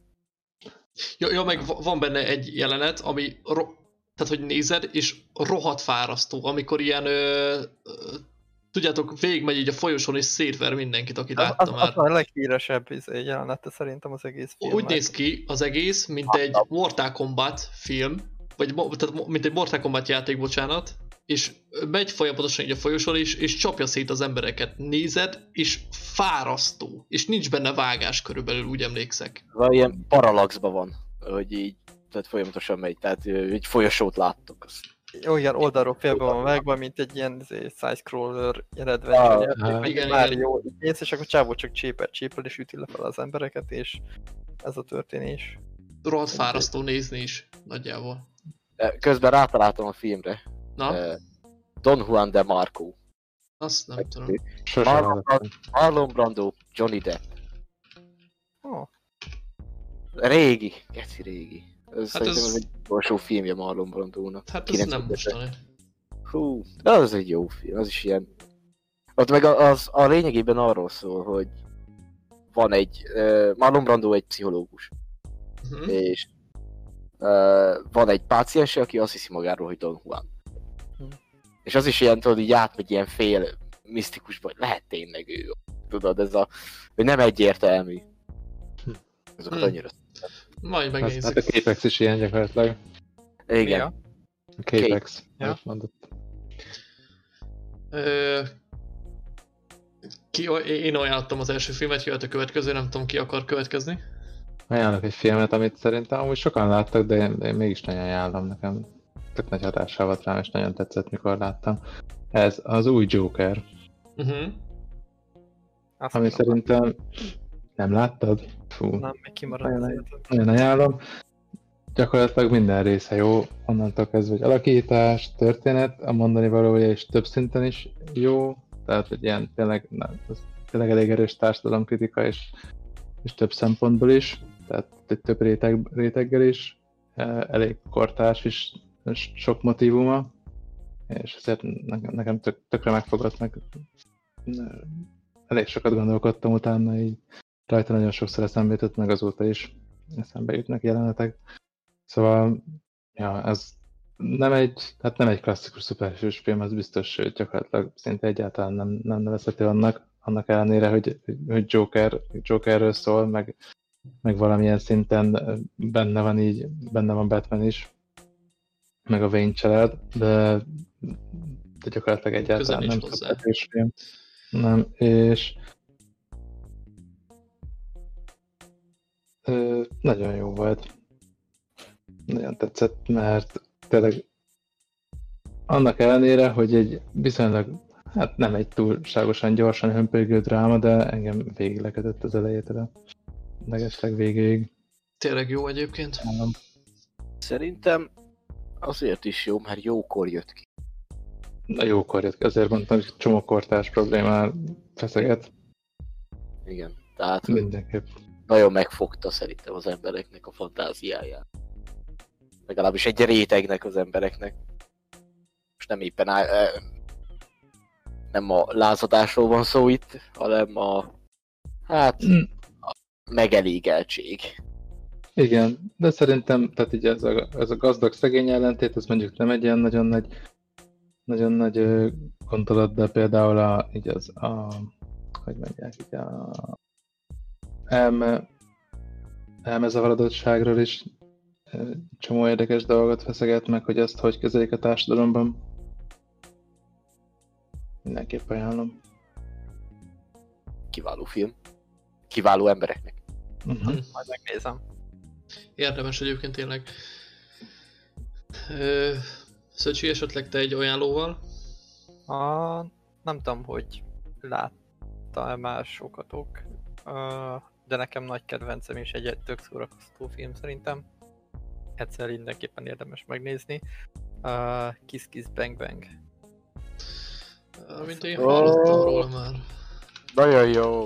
Ja, ja, meg va- van benne egy jelenet, ami ro- tehát, hogy nézed, és rohadt fárasztó, amikor ilyen, ö, ö, tudjátok, végigmegy így a folyosón, és szétver mindenkit, akit az, látta az, már. az a leghíresebb izé, jelenete szerintem az egész filmnek. Úgy néz ki az egész, mint egy Mortal Kombat film, vagy tehát mint egy Mortal Kombat játék, bocsánat, és megy folyamatosan így a folyosón, és, és csapja szét az embereket. Nézed, és fárasztó. És nincs benne vágás körülbelül, úgy emlékszek. Vagy ilyen paralaxba van, hogy így tehát folyamatosan megy, tehát egy folyosót láttok. Azt. Jó, ilyen oldalról félbe van vágva, mint egy ilyen izé, side-scroller eredmény. Ah, ah, igen, már igen. jó néz, és akkor csávó csak csépel, csépel, és üti le fel az embereket, és ez a történés. Rohadt fárasztó nézni is, nagyjából. Közben rátaláltam a filmre. Na, Don Juan de Marco. azt nem tudom. Marlon, hallottam. Marlon Brando, Johnny Depp. Oh, Régi, geci régi. Ez Hát szerintem ez- egy utolsó filmje Marlon Brandónak. Hát ez nem 92-ben. mostani. Hú, de az egy jó film, az is ilyen... Ott meg a- az a lényegében arról szól, hogy van egy... Uh, Marlon Brando egy pszichológus, Mhm. és uh, van egy páciense, aki azt hiszi magáról, hogy Don Juan. És az is ilyen, tudod, így átmegy ilyen fél misztikusba, hogy lehet tényleg ő. Tudod, ez a... hogy nem egyértelmű. Azokat Hm. annyira... Majd Hát, megnézzük. hát a Capex is ilyen gyakorlatilag. Igen. Mi a? A Capex, Ja. mondott. Ö, ki, én ajánlottam az első filmet, jöhet a következő, nem tudom ki akar következni. Ajánlok egy filmet, amit szerintem amúgy sokan láttak, de én, de én mégis nagyon ajánlom nekem. Tök nagy hatással volt rám, és nagyon tetszett, mikor láttam. Ez az új Joker, Uh-huh. Azt ami szerintem nem láttad? Fú, nem, még kimaradt az Nagyon- nagyon ajánlom. Gyakorlatilag minden része jó, onnantól kezdve, hogy alakítás, történet, a mondani valója is több szinten is jó, tehát hogy ilyen tényleg, na, ez tényleg elég erős társadalomkritika és, és több szempontból is, tehát egy több réteg, réteggel is, eh, elég kortárs is, és sok motivuma, és ezért nekem, tök, tökre megfogott meg. Elég sokat gondolkodtam utána, így rajta nagyon sokszor eszembe jutott, meg azóta is eszembe jutnak jelenetek. Szóval, ja, ez nem egy, hát nem egy klasszikus szuperhős film, az biztos, hogy gyakorlatilag szinte egyáltalán nem, nem nevezhető annak, annak ellenére, hogy, hogy Joker, Jokerről szól, meg, meg valamilyen szinten benne van így, benne van Batman is, meg a Wayne család, de, de gyakorlatilag egyáltalán nem hozzá. Nem, és Ö, nagyon jó volt. Nagyon tetszett, mert tényleg annak ellenére, hogy egy viszonylag, hát nem egy túlságosan gyorsan hömpölygő dráma, de engem végig lekötött az elejétől. Legesleg végéig. Tényleg jó egyébként. Állam. Szerintem azért is jó, mert jókor jött ki. Na jókor jött, ki, azért mondtam, hogy csomó kortárs problémál feszeget. Igen. Tehát Mindenképp. nagyon megfogta szerintem az embereknek a fantáziáját. Legalábbis egy rétegnek az embereknek. Most nem éppen áll, nem a lázadásról van szó itt, hanem a hát Mm. a megelégeltség. Igen, de szerintem, tehát így ez a, ez a gazdag-szegény ellentét, ez mondjuk nem egy ilyen nagyon nagy, nagyon nagy gondolat, de például a, így az, a, hogy mondják, így a elme, elmezavarodottságról is csomó érdekes dolgot feszeget meg, hogy ezt hogy kezelik a társadalomban. Mindenképp ajánlom. Kiváló film. Kiváló embereknek. Uh-huh. Majd megnézem. Érdemes egyébként tényleg. Ö, Szöcsi, esetleg te egy ajánlóval? A, nem tudom, hogy látta-e másokatok, ö, de nekem nagy kedvencem és egy tök szórakoztató film szerintem. Egyszer mindenképpen érdemes megnézni. Uh, Kiss Kiss Bang Bang. Mint én hallottam róla már. Nagyon jó.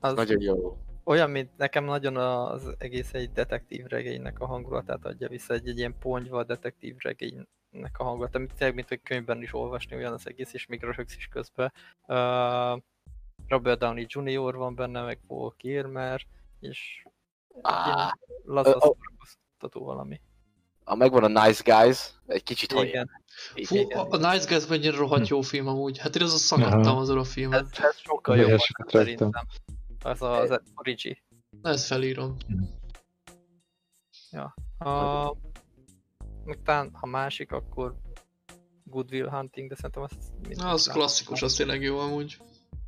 Az Nagyon jó. Olyan, mint nekem nagyon az egész egy detektív regénynek a hangulatát adja vissza, egy, egy ilyen ponyva detektív regénynek a hangulat, amit tényleg, mint hogy könyvben is olvasni olyan az egész, és még röhögsz is közben. Uh, Robert Downey Jr. van benne, meg Paul Kilmer, és Ah, laza Ö, ö, szórakoztató valami. a megvan a Nice Guys, egy kicsit olyan. Igen, Fú, Igen. a, a Nice Guys mennyire rohadt jó film amúgy. Hát én az a szakadtam azon a ez, filmet. ez sokkal Nagyon jobb szerintem. Az a, az Origi. Na, ezt felírom. A, meg talán, ha másik, akkor Good Will Hunting, de szerintem azt az klasszikus, az tényleg jó amúgy.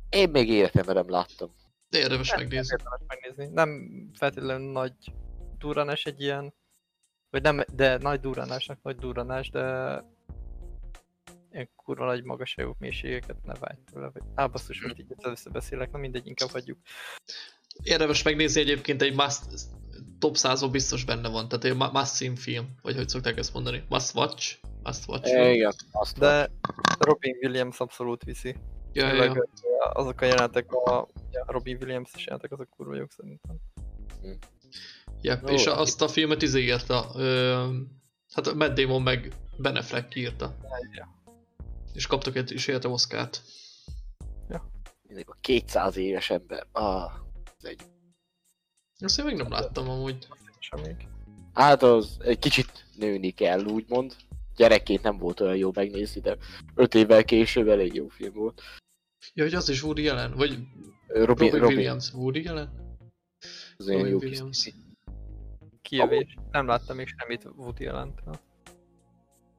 Én még életemben nem láttam. De érdemes Nem, megnézni. Érdemes megnézni. Nem feltétlenül nagy duranás egy ilyen, vagy nem, de nagy duranásnak nagy duranás, de kurva nagy magasságú mélységeket ne vágy tőle. Vagy, á, basszus, most így összebeszélek, na mindegy, inkább hagyjuk. Érdemes megnézni egyébként egy must, top 100 biztos benne van, tehát egy mu- must see film, vagy hogy szokták ezt mondani. Must watch? Must watch film. Igen, azt de... De Robin Williams abszolút viszi. Ja, ja, Főleg, ja. azok a jelenetek, a ja, Robin Williams-es jelenetek, azok kurva jók szerintem. Yep. Jó. És a- azt a filmet izé írta. Ö, hát Matt Damon meg Ben Affleck írta. Ja. És kaptak egy is érte Oscárt. mindig a 200 éves ember. Ah, ez egy... Azt én még nem láttam amúgy. Sem még. Hát az egy kicsit nőni kell, úgymond. Gyerekként nem volt olyan jó megnézni, de 5 évvel később elég jó film volt. Ja, hogy az is Woody Allen? Vagy Robin, Robin, Robin, Williams. Woody Allen? az olyan Robin jó Williams. kis Kijövés. Nem láttam még semmit Woody allen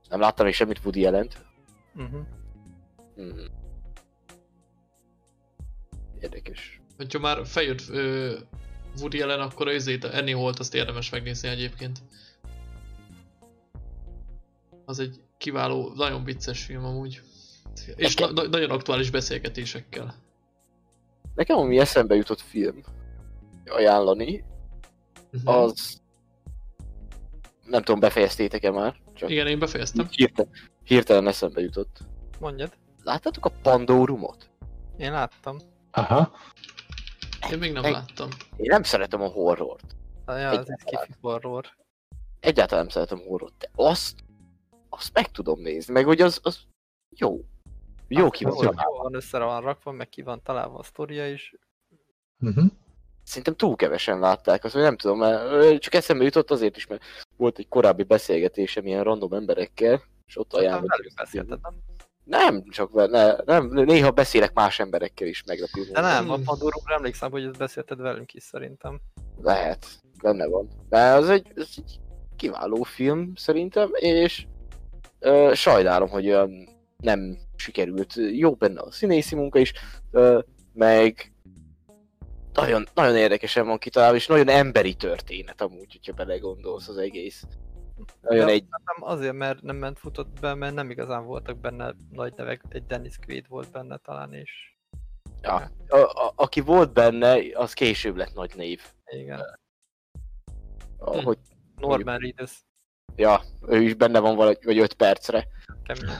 Nem láttam még semmit Woody jelent. Uh-huh. Hmm. Érdekes. Hogyha már feljött ö, Woody Allen, akkor az a Annie Holt azt érdemes megnézni egyébként. Az egy kiváló, nagyon vicces film amúgy. És na- na- nagyon aktuális beszélgetésekkel. Nekem ami eszembe jutott film ajánlani, Mhm. az... Nem tudom, befejeztétek-e már? Csak Igen, én befejeztem. hirtelen, hirtelen eszembe jutott. Mondjad. Láttátok a Pandorumot? Én láttam. Aha. Én még nem Egy- láttam. Én nem szeretem a horrort. Ah, Ja, az egy kifi horror. Egyáltalán nem szeretem a horrort, de azt, azt meg tudom nézni, meg hogy az, az jó. Jó ki van Jó, van össze van rakva, meg ki van találva a sztoria is. Uh-huh. Szerintem túl kevesen látták azt, vagy nem tudom, mert csak eszembe jutott azért is, mert volt egy korábbi beszélgetésem ilyen random emberekkel, és ott velük beszélted, nem? Nem, csak vele, nem, néha beszélek más emberekkel is meglepő De nem, a. Pandorumra emlékszem, hogy ezt beszélted velünk is szerintem. Lehet, benne van. De az egy, az egy kiváló film szerintem, és ö, sajnálom, hogy olyan nem sikerült. Jó benne a színészi munka is, ö, meg nagyon, nagyon érdekesen van kitalálva, és nagyon emberi történet amúgy, hogyha belegondolsz az egész. Nagyon egy, azért, mert nem ment futott be, mert nem igazán voltak benne nagy nevek, egy Dennis Quaid volt benne talán, és ja, a, a, aki volt benne, az később lett nagy név. igen. Ahogy, Norman Reedus, ja, ő is benne van valahogy, vagy 5 percre. kemény.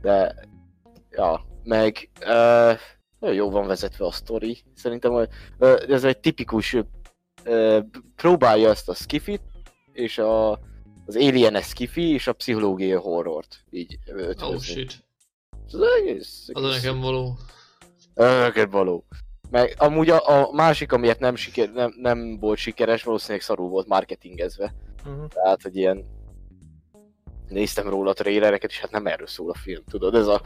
de ja, meg uh, nagyon jó van vezetve a sztori. Szerintem ö, ez egy tipikus ö, próbálja ezt a skifit, és a, az alien skifi, és a pszichológiai horrort így Oh ötvözni. shit. Ez egész, Az a nekem való. Neked való. Meg amúgy a, a másik, amiért nem, siker, nem, nem volt sikeres, valószínűleg szarul volt marketingezve. Mhm. Tehát, hogy ilyen... Néztem róla a trailereket, és hát nem erről szól a film, tudod? Ez a...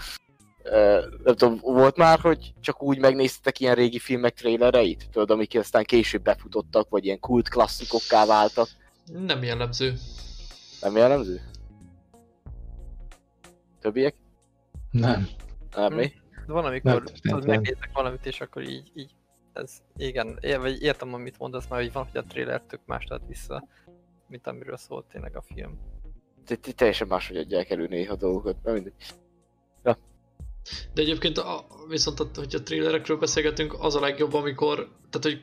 Uh, nem tudom, volt már, hogy csak úgy megnéztetek ilyen régi filmek trailereit? Tudod, amik aztán később befutottak, vagy ilyen kult klasszikokká váltak? Nem jellemző. Nem jellemző? Többiek? Nem. Nem, mi? De van, amikor Nem megnézek valamit, és akkor így, így ez, igen, é- vagy értem, amit mondasz, mert hogy van, hogy a trailer tök más tett vissza, mint amiről szólt tényleg a film. Te- te- Teljesen máshogy adják elő néha dolgokat, nem mindegy. De egyébként, a, viszont a- hogyha trailerekről beszélgetünk, az a legjobb, amikor, tehát hogy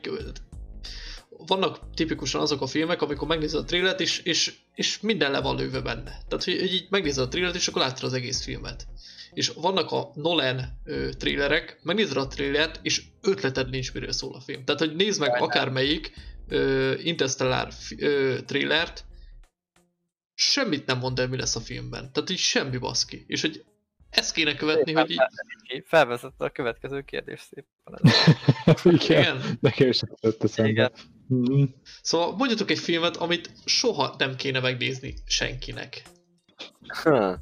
vannak tipikusan azok a filmek, amikor megnézed a trailert, és, és, és minden le van lőve benne. Tehát, hogy, így megnézed a trailert, és akkor látod az egész filmet. És vannak a Nolan ö, trailerek, megnézed a trailert, és ötleted nincs, miről szól a film. Tehát, hogy nézd meg Jaj, akármelyik ö, Interstellar ö, trailert, semmit nem mond el, mi lesz a filmben. Tehát így semmi baszki. És hogy ezt kéne követni, hogy így... Felvezette a következő kérdés szépen. Igen. *laughs* Igen. Nekem is eszembe. Igen. Mhm. Szóval mondjatok egy filmet, amit soha nem kéne megnézni senkinek. Hm.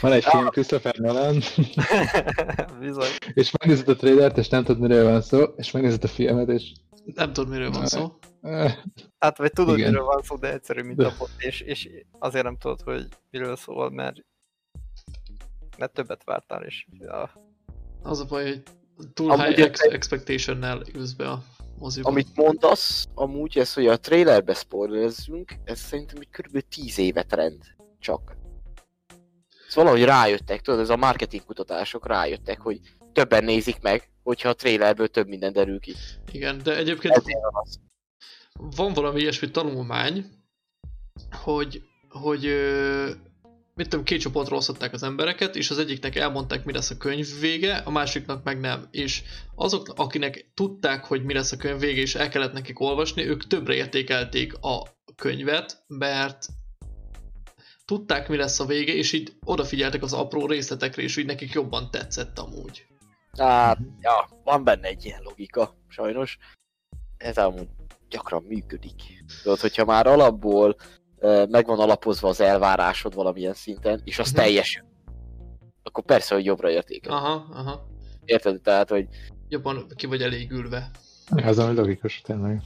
Van egy film Christopher Nolan, *laughs* Bizony. és megnézed a trailert, és nem tudod, miről van szó, és megnézed a filmet, és... Nem tudod, miről van szó. eh, Hát vagy tudod, Igen. miről van szó, de egyszerű, mint a bot, és, és azért nem tudod, hogy miről szól, mert mert többet vártál, és ja, Az a baj, hogy túl Amúgy high ex- expectation-nel ülsz be a moziba. Amit mondasz, amúgy ez, hogy a trailerbe spoilerezzünk, ez szerintem egy kb. 10 éve trend. Csak. Ez valahogy rájöttek, tudod, ez a marketing kutatások rájöttek, hogy többen nézik meg, hogyha a trailerből több minden derül ki. Igen, de egyébként van van valami ilyesmi tanulmány, hogy, hogy mit tudom, két csoportra osztották az embereket, és az egyiknek elmondták, mi lesz a könyv vége, a másiknak meg nem. És azok, akinek tudták, hogy mi lesz a könyv vége, és el kellett nekik olvasni, ők többre értékelték a könyvet, mert tudták, mi lesz a vége, és így odafigyeltek az apró részletekre, és így nekik jobban tetszett amúgy. Hát, ja, van benne egy ilyen logika, sajnos. Ez amúgy gyakran működik. Tudod, hogyha már alapból meg van alapozva az elvárásod valamilyen szinten, és az Mhm. teljesül, akkor persze, hogy jobbra értékel. Aha, aha. Érted? Tehát, hogy Jobban ki vagy elégülve. Az, ami logikus, tényleg.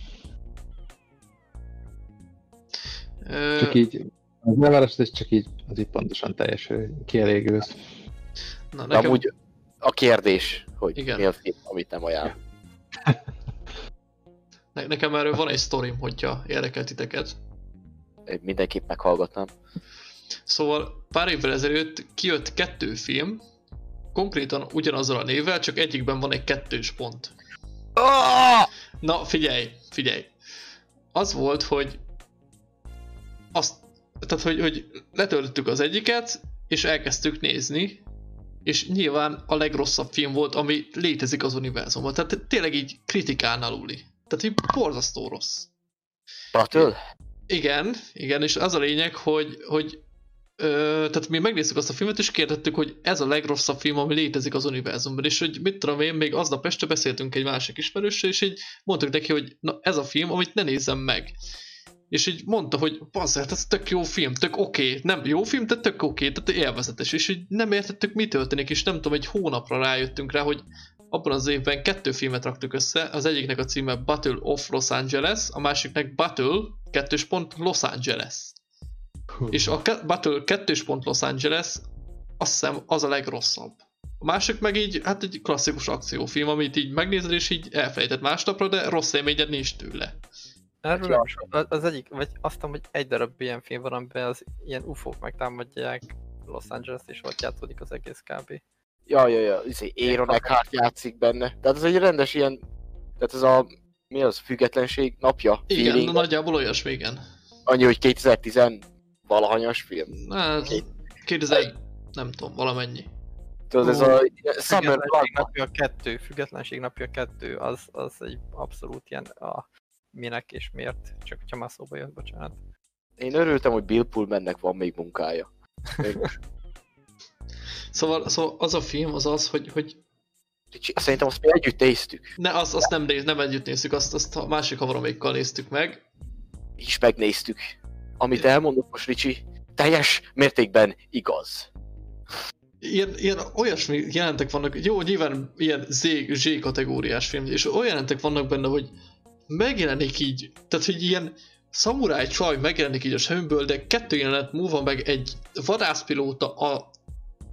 Ö, Csak így, az elvárás, ez csak így, az így pontosan teljesül, kielégülsz. na, Nekem... nekem, amúgy a kérdés, hogy Igen. mi a film, amit nem ajánl. *laughs* ne, nekem erről van egy sztorim, hogyha érdekel titeket. Mindenképp meghallgatnám. Szóval pár évvel ezelőtt kijött kettő film, konkrétan ugyanazzal a névvel, csak egyikben van egy kettős pont. Ah! Na, figyelj, figyelj. Az volt, hogy azt, tehát, hogy, hogy letöltöttük az egyiket, és elkezdtük nézni, és nyilván a legrosszabb film volt, ami létezik az univerzumban. Tehát tényleg így kritikán aluli. Tehát így borzasztó rossz. Battle? Igen, igen, és az a lényeg, hogy, hogy ö, tehát mi megnéztük azt a filmet, és kérdettük, hogy ez a legrosszabb film, ami létezik az univerzumban, és hogy mit tudom én, még aznap este beszéltünk egy másik ismerőssel, és így mondtuk neki, hogy na ez a film, amit ne nézzem meg. És így mondta, hogy bazzert, ez tök jó film, tök oké, okay. nem jó film, de tök oké, okay, tehát élvezetes, és így nem értettük, mi történik, és nem tudom, egy hónapra rájöttünk rá, hogy abban az évben kettő filmet raktuk össze, az egyiknek a címe Battle of Los Angeles, a másiknek Battle, kettős pont Los Angeles. Hú. És a ke- Battle kettős pont Los Angeles azt hiszem az a legrosszabb. A másik meg így, hát egy klasszikus akciófilm, amit így megnézed és így elfelejtett másnapra, de rossz élményed nincs tőle. Erről nem is, az- az egyik, vagy azt mondom, hogy egy darab ilyen film van, amiben az ilyen ufók megtámadják Los Angeles-t, és ott játszódik az egész kb. Ja, ja, ja, izé, Aaron Eckhart játszik benne. Tehát ez egy rendes ilyen, tehát ez a, mi az, függetlenség napja? Igen, feeling. nagyjából olyasmi, igen. Annyi, hogy 2010 valahanyas film. Hát, 2000, nem tudom, valamennyi. Tudod, ez a Summer napja kettő, függetlenség napja kettő, az, az egy abszolút ilyen a minek és miért, csak ha már szóba jött, bocsánat. Én örültem, hogy Bill Pullmannek van még munkája. *laughs* Szóval, szóval az a film az az, hogy, hogy Szerintem azt mi együtt néztük. ne, azt, azt nem, néz, nem együtt néztük, azt, azt a másik havaromékkal néztük meg. is megnéztük. Amit elmondok most, Ricsi, teljes mértékben igaz. Ilyen, ilyen olyasmi jelentek vannak, jó, nyilván ilyen Z, Z kategóriás film, és olyan jelentek vannak benne, hogy megjelenik így, tehát hogy ilyen szamuráj csaj megjelenik így a semmiből, de kettő jelenet múlva meg egy vadászpilóta a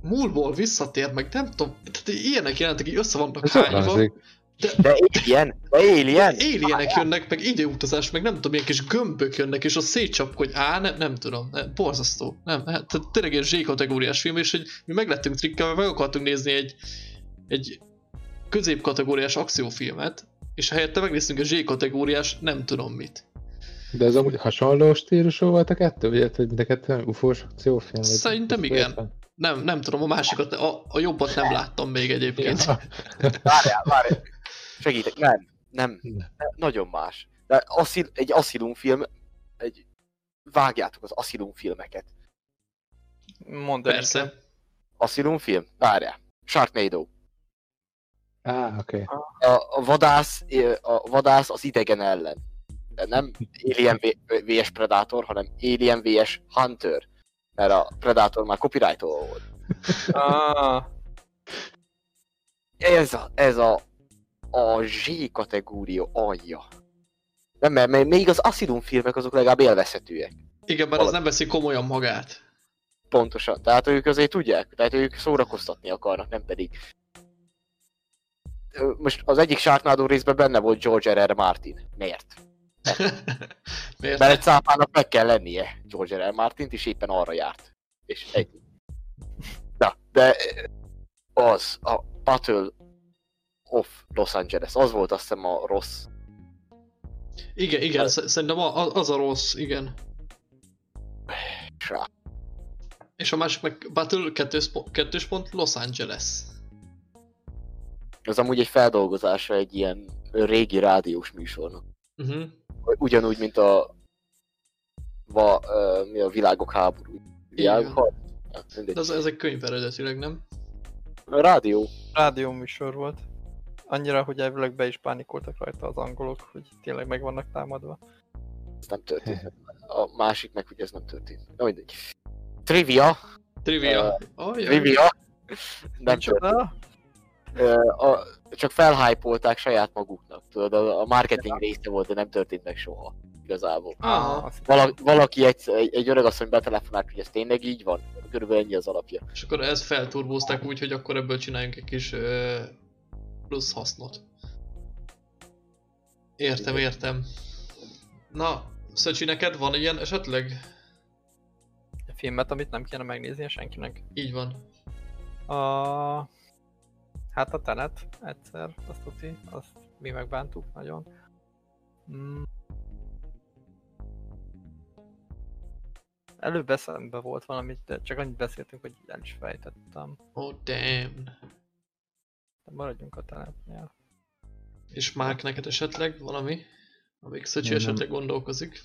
múlból visszatér, meg nem tudom, tehát ilyenek jelentek így össze vannak hányva. alázik. De Alien, de Alien, Alienek jönnek, meg időutazás, meg nem tudom, ilyen kis gömbök jönnek, és a szétcsap, hogy á, nem, nem tudom, nem, borzasztó. Nem, hát, tehát tényleg egy Z-kategóriás film, és hogy mi meglettünk trikkel, meg akartunk nézni egy, egy középkategóriás akciófilmet, és helyette megnéztünk egy Z-kategóriás nem tudom mit. De ez amúgy hasonló stílusú volt a kettő? Ugye, hogy mind a kettő ufós akciófilm? vagy- Szerintem vagy igen. éppen? Nem, nem tudom, a másikat, a, a jobbat nem láttam még egyébként. Várjál, várjál. Segítek, nem, nem, Nem. nagyon más. De aszil, egy Asylum film, egy, vágjátok az Asylum filmeket. Mondd el Persze. Asylum film? Várjál. Sharknado. Á, oké. A, a, vadász, a vadász az idegen ellen. De nem Alien vs Predator, hanem Alien vs Hunter. Mert a Predator már copyright volt. *laughs* Ah, Ez a, ez a, a Z kategória alja. Nem, mert mert még az Asylum filmek azok legalább élvezhetőek. Igen, mert az nem veszi komolyan magát. Pontosan. Tehát ők azért tudják, tehát ők szórakoztatni akarnak, nem pedig. Most az egyik Sharknado részben benne volt George R. R. Martin. Miért? Miért? Mert egy cápának meg kell lennie George R. R. Martint, és éppen arra járt. És egy. Na, de az, a Battle of Los Angeles, az volt azt hiszem a rossz. Igen, igen, sz- szerintem az a rossz, igen. Srác. És a másik meg Battle 2 kettős pont Los Angeles. Az amúgy egy feldolgozása egy ilyen régi rádiós műsornak. Uh-huh. Ugyanúgy, mint a, va, ö, mi a világok háború. Világok mindegy. De az, ez egy könyv eredetileg, nem? A rádió. rádió műsor volt. Annyira, hogy elvileg be is pánikoltak rajta az angolok, hogy tényleg meg vannak támadva. Ez nem történt. A másik meg, hogy ez nem történt. Na mindegy. Trivia. Trivia. Oh, jaj. Trivia. Nem történt. Micsoda? Ö, a, csak felhypolták saját maguknak. Tudod, a, a marketing része volt, de nem történt meg soha. Igazából. Aha. azt Vala, valaki egy, egy, egy öreg asszony betelefonált, hogy ez tényleg így van. Körülbelül ennyi az alapja. És akkor ezt felturbózták úgy, hogy akkor ebből csináljunk egy kis ö, plusz hasznot. Értem, értem. Na, Szöcsi, neked van ilyen esetleg? A filmet, amit nem kéne megnéznie senkinek. Így van. A... Hát a Tenet egyszer, azt tuti, azt mi megbántuk nagyon. Mm. Előbb eszembe volt valamit, de csak annyit beszéltünk, hogy el is fejtettem. Oh damn. De maradjunk a Tenetnél. És Márk, neked esetleg valami? Amíg Szöcsi esetleg gondolkozik.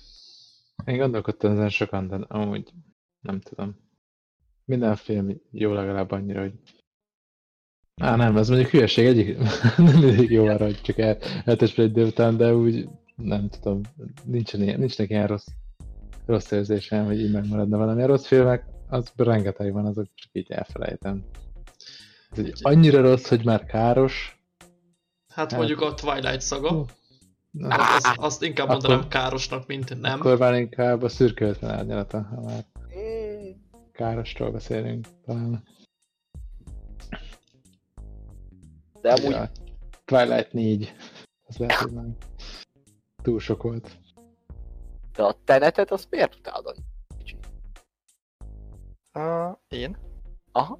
Én gondolkodtam ezen sokan, de amúgy nem tudom. Minden film jó legalább annyira, hogy... Á, nem, ez mondjuk hülyeség egyik. *laughs* nem mindig jó arra, hogy csak el, eltesd egy délután, de úgy nem tudom, nincsen ilyen, nincsenek ilyen rossz, rossz érzésem, hogy így megmaradna valami. A rossz filmek, az rengeteg van, azok csak így elfelejtem. Ez így annyira rossz, hogy már káros. Hát Hát. mondjuk a Twilight szaga. Hú. Na, Hát azt, azt inkább Akkor- mondanám károsnak, mint nem. Akkor már inkább a szürke ötven árnyalata, ha már Mm, károsról beszélünk. Talán. De amúgy Ja, Twilight 4. Az lehet, hogy már túl sok volt. de a tenetet azt miért utálod? Kicsi. Uh, én? Aha.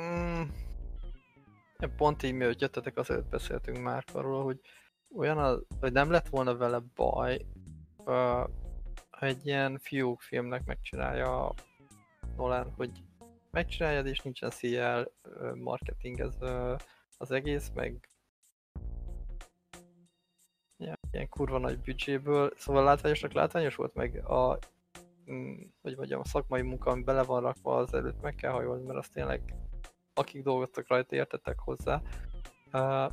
Mm. Pont így mielőtt jöttetek, azért beszéltünk már arról, hogy olyan, az, hogy nem lett volna vele baj, uh, ha egy ilyen fiúk filmnek megcsinálja Nolan, hogy megcsináljad, és nincsen CL marketing ez az egész, meg ja, ilyen kurva nagy büdzséből, szóval látványosnak látványos volt, meg a mm, hogy mondjam, a szakmai munka, ami bele van rakva, az előtt meg kell hajolni, mert az tényleg akik dolgoztak rajta, értettek hozzá. Uh,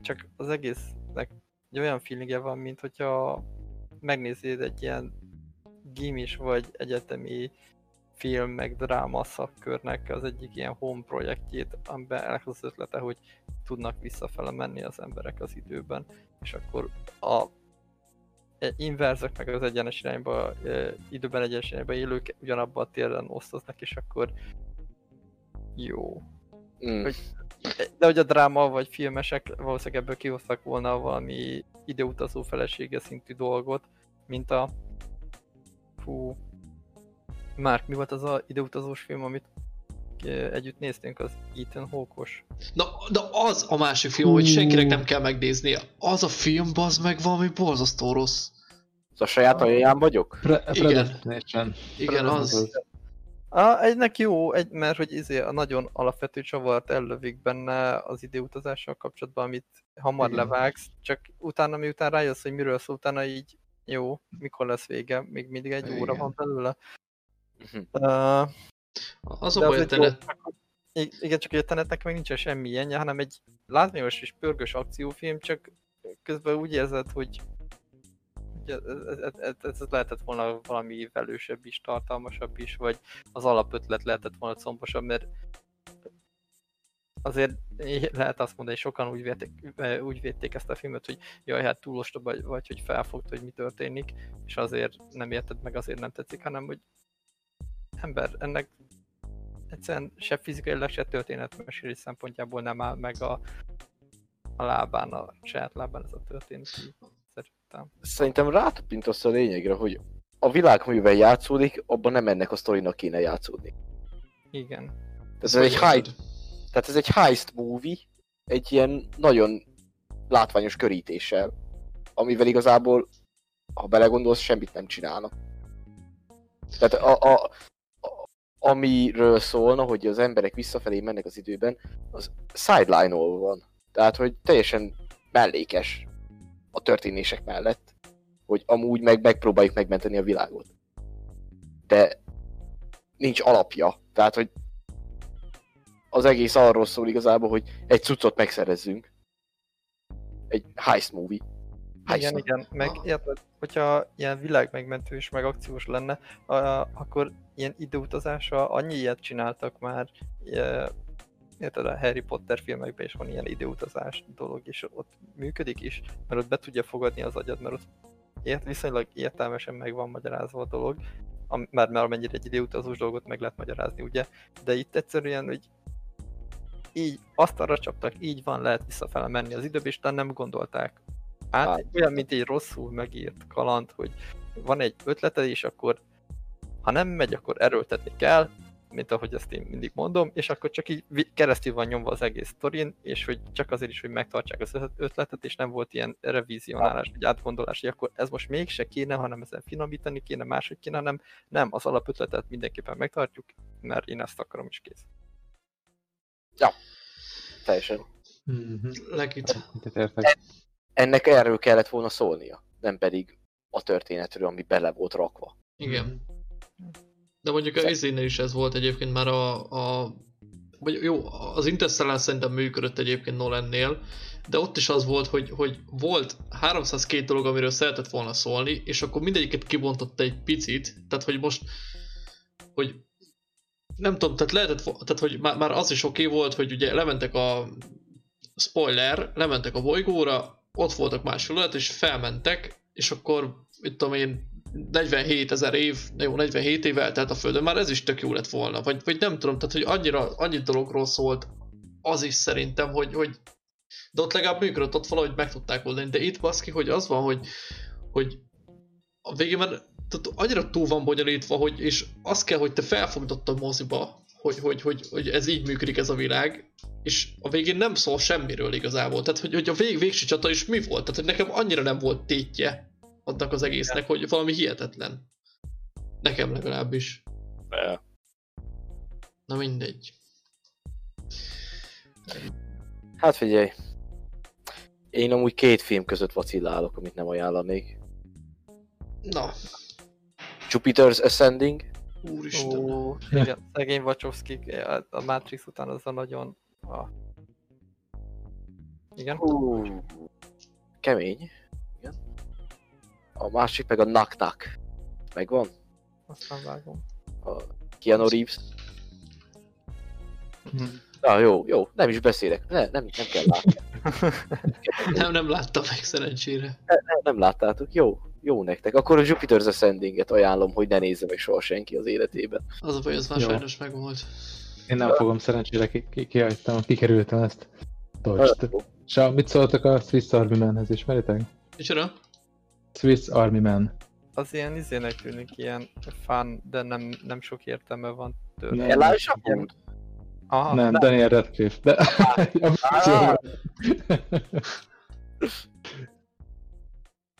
csak az egésznek egy olyan feelingje van, mint hogyha megnézed egy ilyen gimis vagy egyetemi film meg dráma szakkörnek az egyik ilyen home projektjét, amiben el az ötlete, hogy tudnak visszafele menni az emberek az időben, és akkor a inverzek meg az egyenes irányba, időben egyenes irányba élők ugyanabban a téren osztoznak, és akkor jó. Mm. Hogy- De hogy a dráma vagy filmesek valószínűleg ebből kihoztak volna valami ideutazó felesége szintű dolgot, mint a... Fú... Márk, mi volt az a ideutazós film, amit eh, együtt néztünk, az Ethan Hawke-os? Na, de az a másik film, hogy senkinek nem kell megnéznie. Az a film, az meg valami borzasztó rossz. Az a saját alján vagyok? Pre- Igen. Predestination. Igen, az. Ah, egynek jó, egy, mert hogy izé a nagyon alapvető csavart ellövik benne az időutazással kapcsolatban, amit hamar Igen. levágsz, csak utána miután rájössz, hogy miről szól, utána így jó, mikor lesz vége, még mindig egy óra Igen. van belőle. Mhm. Uh, Az a baj, egy Igen, csak hogy a tenetnek meg nincsen semmi ilyenje, hanem egy látványos és pörgős akciófilm, csak közben úgy érzed, hogy ez, ez, ez, lehetett volna valami velősebb is, tartalmasabb is, vagy az alapötlet lehetett volna combosabb, mert azért lehet azt mondani, hogy sokan úgy védték, úgy védték ezt a filmet, hogy jaj, hát túl ostoba vagy, vagy hogy felfogta, hogy mi történik, és azért nem érted meg, azért nem tetszik, hanem hogy ember, ennek egyszerűen se fizikailag, se történetmesélés szempontjából nem áll meg a, a lábán, a saját lábán ez a történet. Szerintem. Szerintem rátapintasz a lényegre, hogy a világ, amivel játszódik, abban nem ennek a sztorinak kéne játszódni. Igen. Ez egy high, tehát ez egy heist movie, egy ilyen nagyon látványos körítéssel, amivel igazából, ha belegondolsz, semmit nem csinálnak. Tehát a, a, amiről szólna, hogy az emberek visszafelé mennek az időben, az sideline van. Tehát, hogy teljesen mellékes a történések mellett, hogy amúgy meg megpróbáljuk megmenteni a világot. De nincs alapja. Tehát, hogy az egész arról szól igazából, hogy egy cuccot megszerezzünk. Egy heist movie. Heist. Igen, igen, meg Ah. érted, hogyha ilyen világmegmentő és meg akciós lenne, a- akkor ilyen időutazásra annyi ilyet csináltak már, e, érted, a Harry Potter filmekben is van ilyen időutazás dolog, és ott működik is, mert ott be tudja fogadni az agyad, mert ott ért, viszonylag értelmesen meg van magyarázva a dolog, am- már, már amennyire egy időutazós dolgot meg lehet magyarázni, ugye, de itt egyszerűen, hogy így azt arra csaptak, így van, lehet visszafele menni az időbe, és nem gondolták át, Hát. olyan, mint egy rosszul megírt kaland, hogy van egy ötleted, és akkor ha nem megy, akkor erőltetni kell, mint ahogy ezt én mindig mondom, és akkor csak így keresztül van nyomva az egész sztorin, és hogy csak azért is, hogy megtartsák az öt- ötletet, és nem volt ilyen revizionálás, vagy átgondolás, hogy akkor ez most mégse kéne, hanem ezen finomítani kéne, máshogy kéne, hanem nem, az alapötletet mindenképpen megtartjuk, mert én ezt akarom is kész. Teljesen. Mhm. Legit. Ennek erről kellett volna szólnia, nem pedig a történetről, ami bele volt rakva. Igen. De mondjuk a izénél is ez volt egyébként már a, a vagy jó, az Interstellar szerintem működött egyébként Nolannél, de ott is az volt, hogy, hogy volt 302 dolog, amiről szeretett volna szólni, és akkor mindegyiket kibontotta egy picit, tehát hogy most, hogy nem tudom, tehát lehetett, tehát hogy már, már az is oké okay volt, hogy ugye lementek a spoiler, lementek a bolygóra, ott voltak más felület, és felmentek, és akkor, mit tudom én, 47 ezer év, jó, 47 év eltelt a Földön, már ez is tök jó lett volna, vagy, vagy nem tudom, tehát hogy annyira, annyi dologról szólt az is szerintem, hogy, hogy de ott legalább működött, ott valahogy meg tudták oldani, de itt baszki, hogy az van, hogy, hogy a végén már tehát annyira túl van bonyolítva, hogy, és az kell, hogy te felfogd ott a moziba, hogy, hogy, hogy, hogy ez így működik ez a világ, és a végén nem szól semmiről igazából. Tehát, hogy, hogy a vég, végső csata is mi volt? Tehát, hogy nekem annyira nem volt tétje annak az egésznek, hogy valami hihetetlen. Nekem legalábbis. De... Na mindegy. Hát figyelj. Én amúgy két film között vacillálok, amit nem ajánlanék. Na, Jupiter's Ascending. Úristen. Ó, igen, szegény Wachowski a Matrix után az a nagyon... A... Igen? Hú, kemény. Igen. A másik meg a Knock Knock. Megvan? Azt nem vágom. A Keanu Reeves. Hm. Na jó, jó, nem is beszélek. Ne, nem, nem kell látni. *laughs* *laughs* Nem, nem láttam meg szerencsére. Nem, nem láttátok. Jó, jó nektek. Akkor a Jupiter's Ascending-et ajánlom, hogy ne nézze meg soha senki az életében. Az a baj, az már Jó. sajnos megvolt. Én nem fogom, szerencsére ki, ki, kihagytam, kikerültem ezt. Dodge-t. És mit szóltak a Swiss Army Man-hez, ismeritek? Micsoda? Swiss Army Man. Az ilyen izének tűnik, ilyen fun, de nem, nem sok értelme van tőle. Nem. Wood? Aha, nem, Daniel Radcliffe, de... Ah. *laughs* de *laughs* *laughs*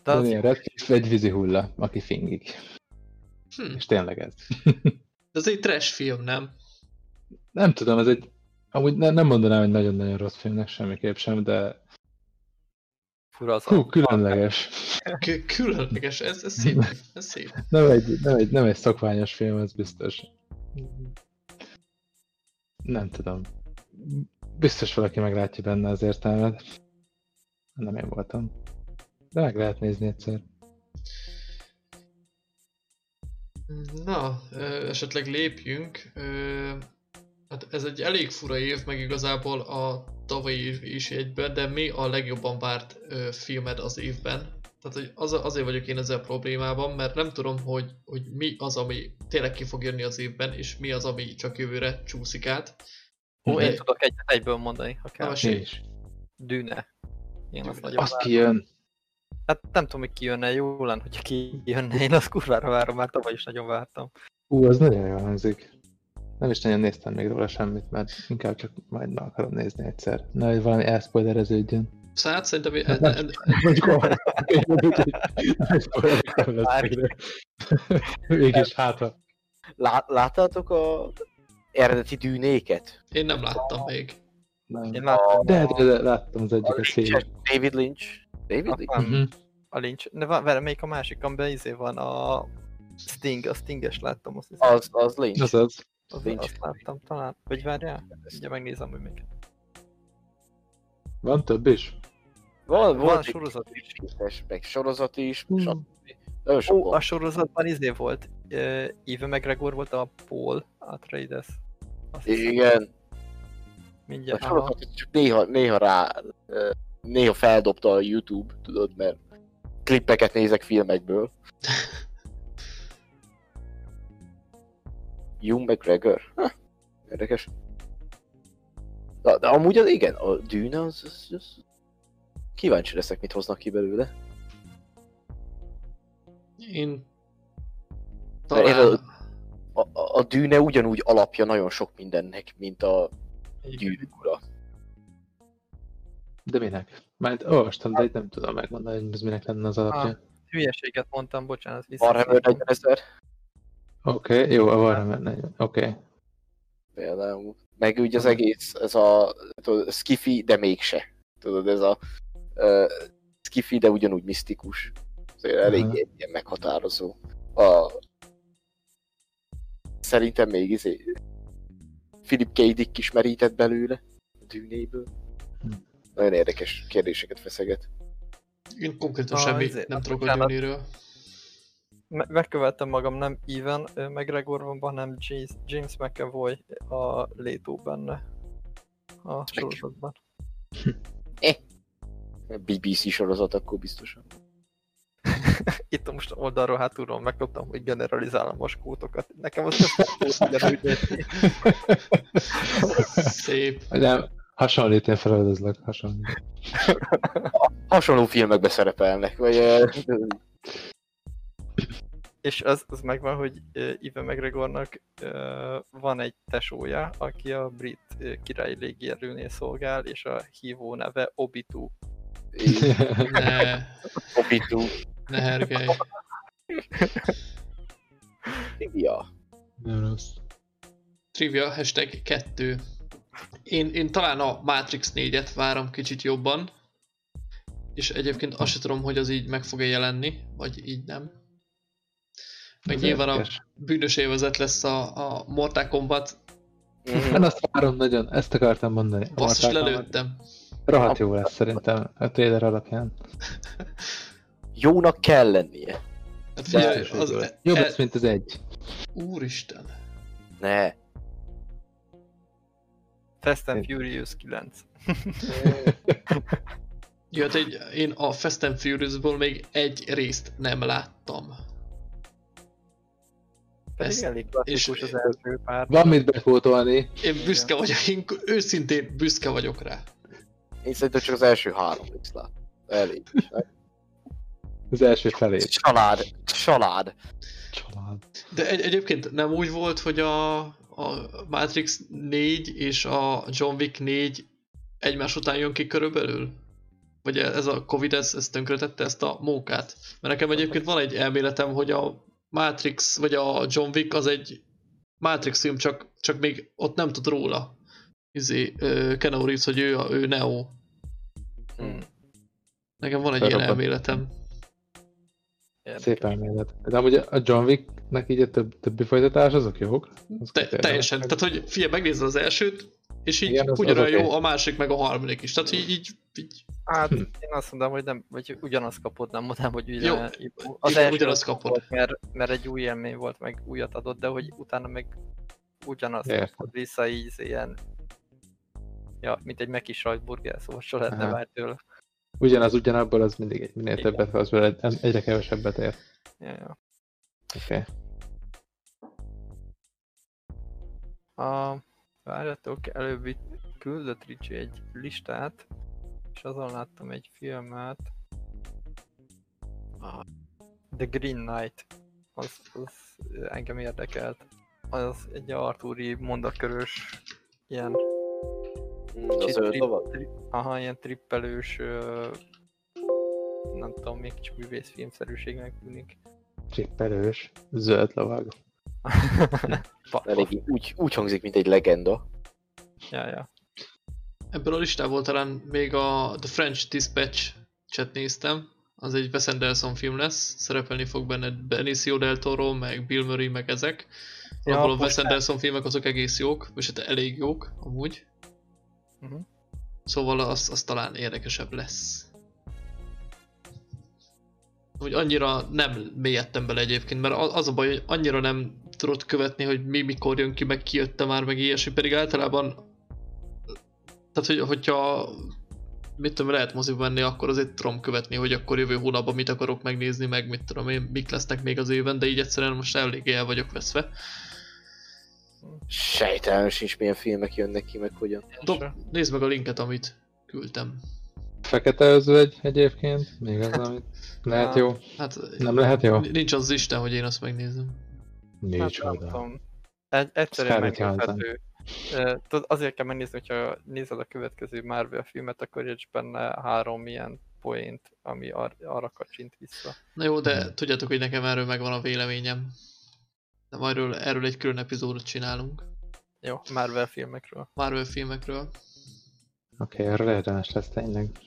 az, Daniel Radcliffe egy vízi hulla, aki fingik. Hm. És tényleg ez. De ez egy trash film, nem? Nem tudom, ez egy... Amúgy ne, nem mondanám, hogy nagyon-nagyon rossz filmnek semmiképp sem, de... fura az Hú, különleges. Kü- különleges, ez, ez szép. Ez szép. Nem egy, nem, egy, nem egy szokványos film, ez biztos. Nem tudom. Biztos valaki meglátja benne az értelmet. Nem én voltam. De meg lehet nézni egyszer. Na, esetleg lépjünk. Hát ez egy elég fura év, meg igazából a tavalyi év is egyben, de mi a legjobban várt filmed az évben? Tehát hogy az, azért vagyok én ezzel problémában, mert nem tudom, hogy, hogy mi az, ami tényleg ki fog jönni az évben, és mi az, ami csak jövőre csúszik át. Ó, én tudok egyet egyből mondani, ha kell. Na. Dűne. Én azt Dűne. Az várom. kijön. Hát nem tudom, hogy kijönne, jó lenne, hogyha kijönne, én azt kurvára várom, már tavaly is nagyon vártam. Ú, az nagyon jól hangzik. Nem is nagyon néztem még róla semmit, mert inkább csak majd meg akarom nézni egyszer. Na, hogy valami elszpoilereződjön. Hát szerintem. Mégis hát, ha Lá- láttátok a eredeti dűnéket? én nem láttam még. nem. Én láttam De, de, de láttam az A egyiket. David Lynch. David Lynch? a, Mhm. a Lynch. De van, vele melyik a másik, amiben izé van a Sting, a Stinges láttam, azt hiszem. Az, az Lynch. Az az. Az, Lynch. azt láttam talán. Vagy várjál? Ugye megnézem, hogy még. Van több is? Van, Van volt egy sorozat is. kétes, meg sorozat is, Hmm. stb. Nagyon sok Ó, a van. sorozatban izé volt. Uh, Eve McGregor volt a Paul Atreides. Azt hiszem, Igen, a mindjárt. aha. sorozat csak néha, néha rá, ö, néha feldobta a YouTube, tudod, mert klippeket nézek filmekből. *laughs* Hugh McGregor? Ha, érdekes. De, de amúgy az igen, a Dűne az, az, az... Kíváncsi leszek, mit hoznak ki belőle. Én De én talán... A, a, a Dűne ugyanúgy alapja nagyon sok mindennek, mint a Gyűrűk ura. De minek? Már olvastam, de itt nem tudom megmondani, hogy ez minek lenne az alapja. Hülyeséget mondtam, bocsánat. Warhammer 40 ezer Oké, okay, jó, a Warhammer 40. Oké. Okay. például. Meg úgy az egész, ez a tudod, skifi, de mégse. Tudod, ez a uh, skifi, de ugyanúgy misztikus. Azért elég Aha. ilyen meghatározó. A... Szerintem még izé... Philip K. Dick is merített belőle a dűnéből. Nagyon érdekes kérdéseket feszeget. Én konkrétan Ah, semmi nem tudok a. Dűnéről. Me- megkövettem magam, nem Even ö, McGregor van, hanem James, James McAvoy a Létó benne a sorozatban. BBC sorozat akkor biztosan. *laughs* Itt most oldalról hátulról megkaptam, hogy generalizálom a skótokat. Nekem az nem. *laughs* Szép. Nem, hasonlít, én feladozlak, hasonlít. *laughs* Hasonló filmekbe szerepelnek, vagy És az, az megvan, hogy Ivan McGregornak van egy tesója, aki a brit királyi légierőnél szolgál, és a hívó neve Obitu. *laughs* Ne, Obitu. ne hergelj. Ja. Nem rossz. Trivia, hashtag 2. Én, én talán a Matrix 4-et várom kicsit jobban. És egyébként azt sem tudom, hogy az így meg fog-e jelenni, vagy így nem. Meg Ez nyilván a bűnös évezet lesz a, a Mortal Kombat. Mhm. Én *laughs* azt várom nagyon, ezt akartam mondani. Basszus, Mortal Kombat. lelőttem. Rohadt jó lesz szerintem a trailer alapján. *laughs* Jónak kell lennie. Hát figyelj, az, jó lesz. Jobb e, lesz, mint az egy. Úristen. Ne. Fast and Furious 9. *laughs* Jó, hát egy, én a Fast and Furious-ból még egy részt nem láttam. Ezt- elég és- az első pár. Van mit befótolni. Én büszke vagyok, én őszintén büszke vagyok rá. Én szerintem csak az első három részt lát. Elég. Az első felét. Család. Család. Család. De egy, egyébként nem úgy volt, hogy a, a Matrix 4 és a John Wick 4 egymás után jön ki körülbelül? Vagy ez a Covid, ez, ez tönkretette ezt a mókát? Mert nekem egyébként van egy elméletem, hogy a Matrix, vagy a John Wick az egy Matrix film, csak, csak még ott nem tud róla. Izé, Keanu Reeves, hogy ő, a, ő Neo. Hmm. Nekem van egy ilyen Felrobbant. Szép elmélet. De amúgy a John Wicknek így a több, többi folytatás, azok jók? Azok Te, teljesen. Tehát, hogy figyelj, megnézed az elsőt, és így Igen, az- ugyanolyan az jó oké. a másik, meg a harmadik is. Tehát így, így, így Hát Hm. én azt mondom, hogy nem, vagy ugyanazt kapod, nem mondom, hogy Jó, ugyan, az igen, első ugyanazt az kapod. Volt, mert, mert egy új élmény volt, meg újat adott, de hogy utána meg ugyanazt Értem. kapod vissza, így ilyen Ja, mint egy meki sajtburger, szóval se lehetne várni tőle. Ugyanaz ugyanabból, az mindig egy- minél Igen. többet az vele, egyre kevesebbet ér. Ja, ja. Oké. Okay. A várjatok, előbb küldött Ricsi egy listát, és azon láttam egy filmet. A The Green Knight, az, az engem érdekelt. Az egy Artúri mondatkörös, ilyen Az aha, ilyen trippelős, ö, nem tudom, még kicsit művészfilmszerűségnek tűnik. Trippelős, zöld lovag. *laughs* Elég úgy, úgy hangzik, mint egy legenda. Ja, ja. Ebből a listából talán még a The French Dispatch-et néztem. Az egy Wes Anderson film lesz. Szerepelni fog benne Benicio del Toro, meg Bill Murray, meg ezek. Ja, Abból a Wes Anderson filmek azok egész jók, és hát elég jók, amúgy. Mhm. Szóval az, az talán érdekesebb lesz. Hogy annyira nem mélyedtem bele egyébként, mert az a baj, hogy annyira nem tudod követni, hogy mi mikor jön ki, meg ki jötte már, meg ilyesmi, pedig általában tehát, hogy, hogyha mit tudom, lehet moziba menni, akkor azért tudom követni, hogy akkor jövő hónapban mit akarok megnézni, meg mit tudom én, mik lesznek még az évben, de így egyszerűen most eléggé el vagyok veszve. Sejtelem sincs milyen filmek jönnek ki, meg hogyan. Dob, nézd meg a linket, amit küldtem. Fekete özvegy egyébként, még az, amit lehet jó. Hát Nem lehet jó? nincs az Isten, hogy én azt megnézem. Hát nem tudom. Egy, egyszerűen megnézhető. Azért kell megnézni, hogyha nézed a következő Marvel filmet, akkor érts benne három ilyen point, ami ar- arra kacsint vissza. Na jó, de Hmm. tudjátok, hogy nekem erről megvan a véleményem. De majd erről, erről egy külön epizódot csinálunk. Jó, Marvel filmekről. Marvel filmekről. Oké, okay, erről érdemes lesz tényleg.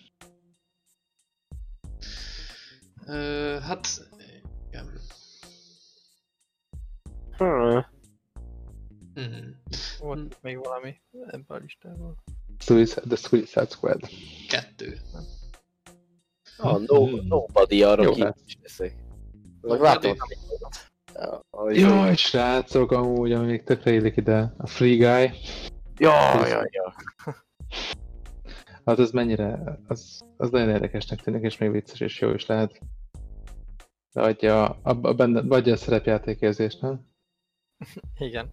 Ö, hát... Igen. Hmm. Hmm. Volt még valami ebben a listában. Suicide, The Suicide Squad. Kettő. Ah, no, Hmm. nobody arra kíváncsi leszek. Látom. Ahogy- Jaj, srácok, amúgy, ami még tökre illik ide, a Free Guy. Ja, ja, ja. Hát az mennyire, az, az nagyon érdekesnek tűnik, és még vicces és jó is lehet. De adja, a, a benne, adja a szerepjátékérzést, nem? Igen.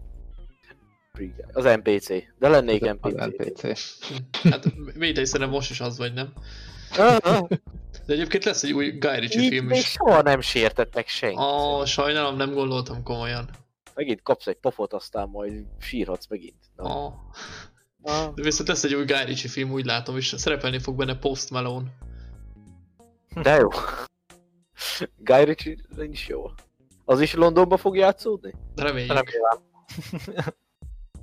Free Guy. Az NPC. De lennék Az NPC. NPC. Hát Védei szerintem most is az vagy, nem? De egyébként lesz egy új Guy Ritchie film még is. soha nem sértett meg senki. Ó, sajnálom, nem gondoltam komolyan. Megint kapsz egy pofot, aztán majd sírhatsz megint. Na. Ó. De viszont lesz egy új Guy Ritchie film, úgy látom, és szerepelni fog benne Post Malone. De jó. Guy Ritchie is jó. Az is Londonba fog játszódni? Reméljük. Remélem.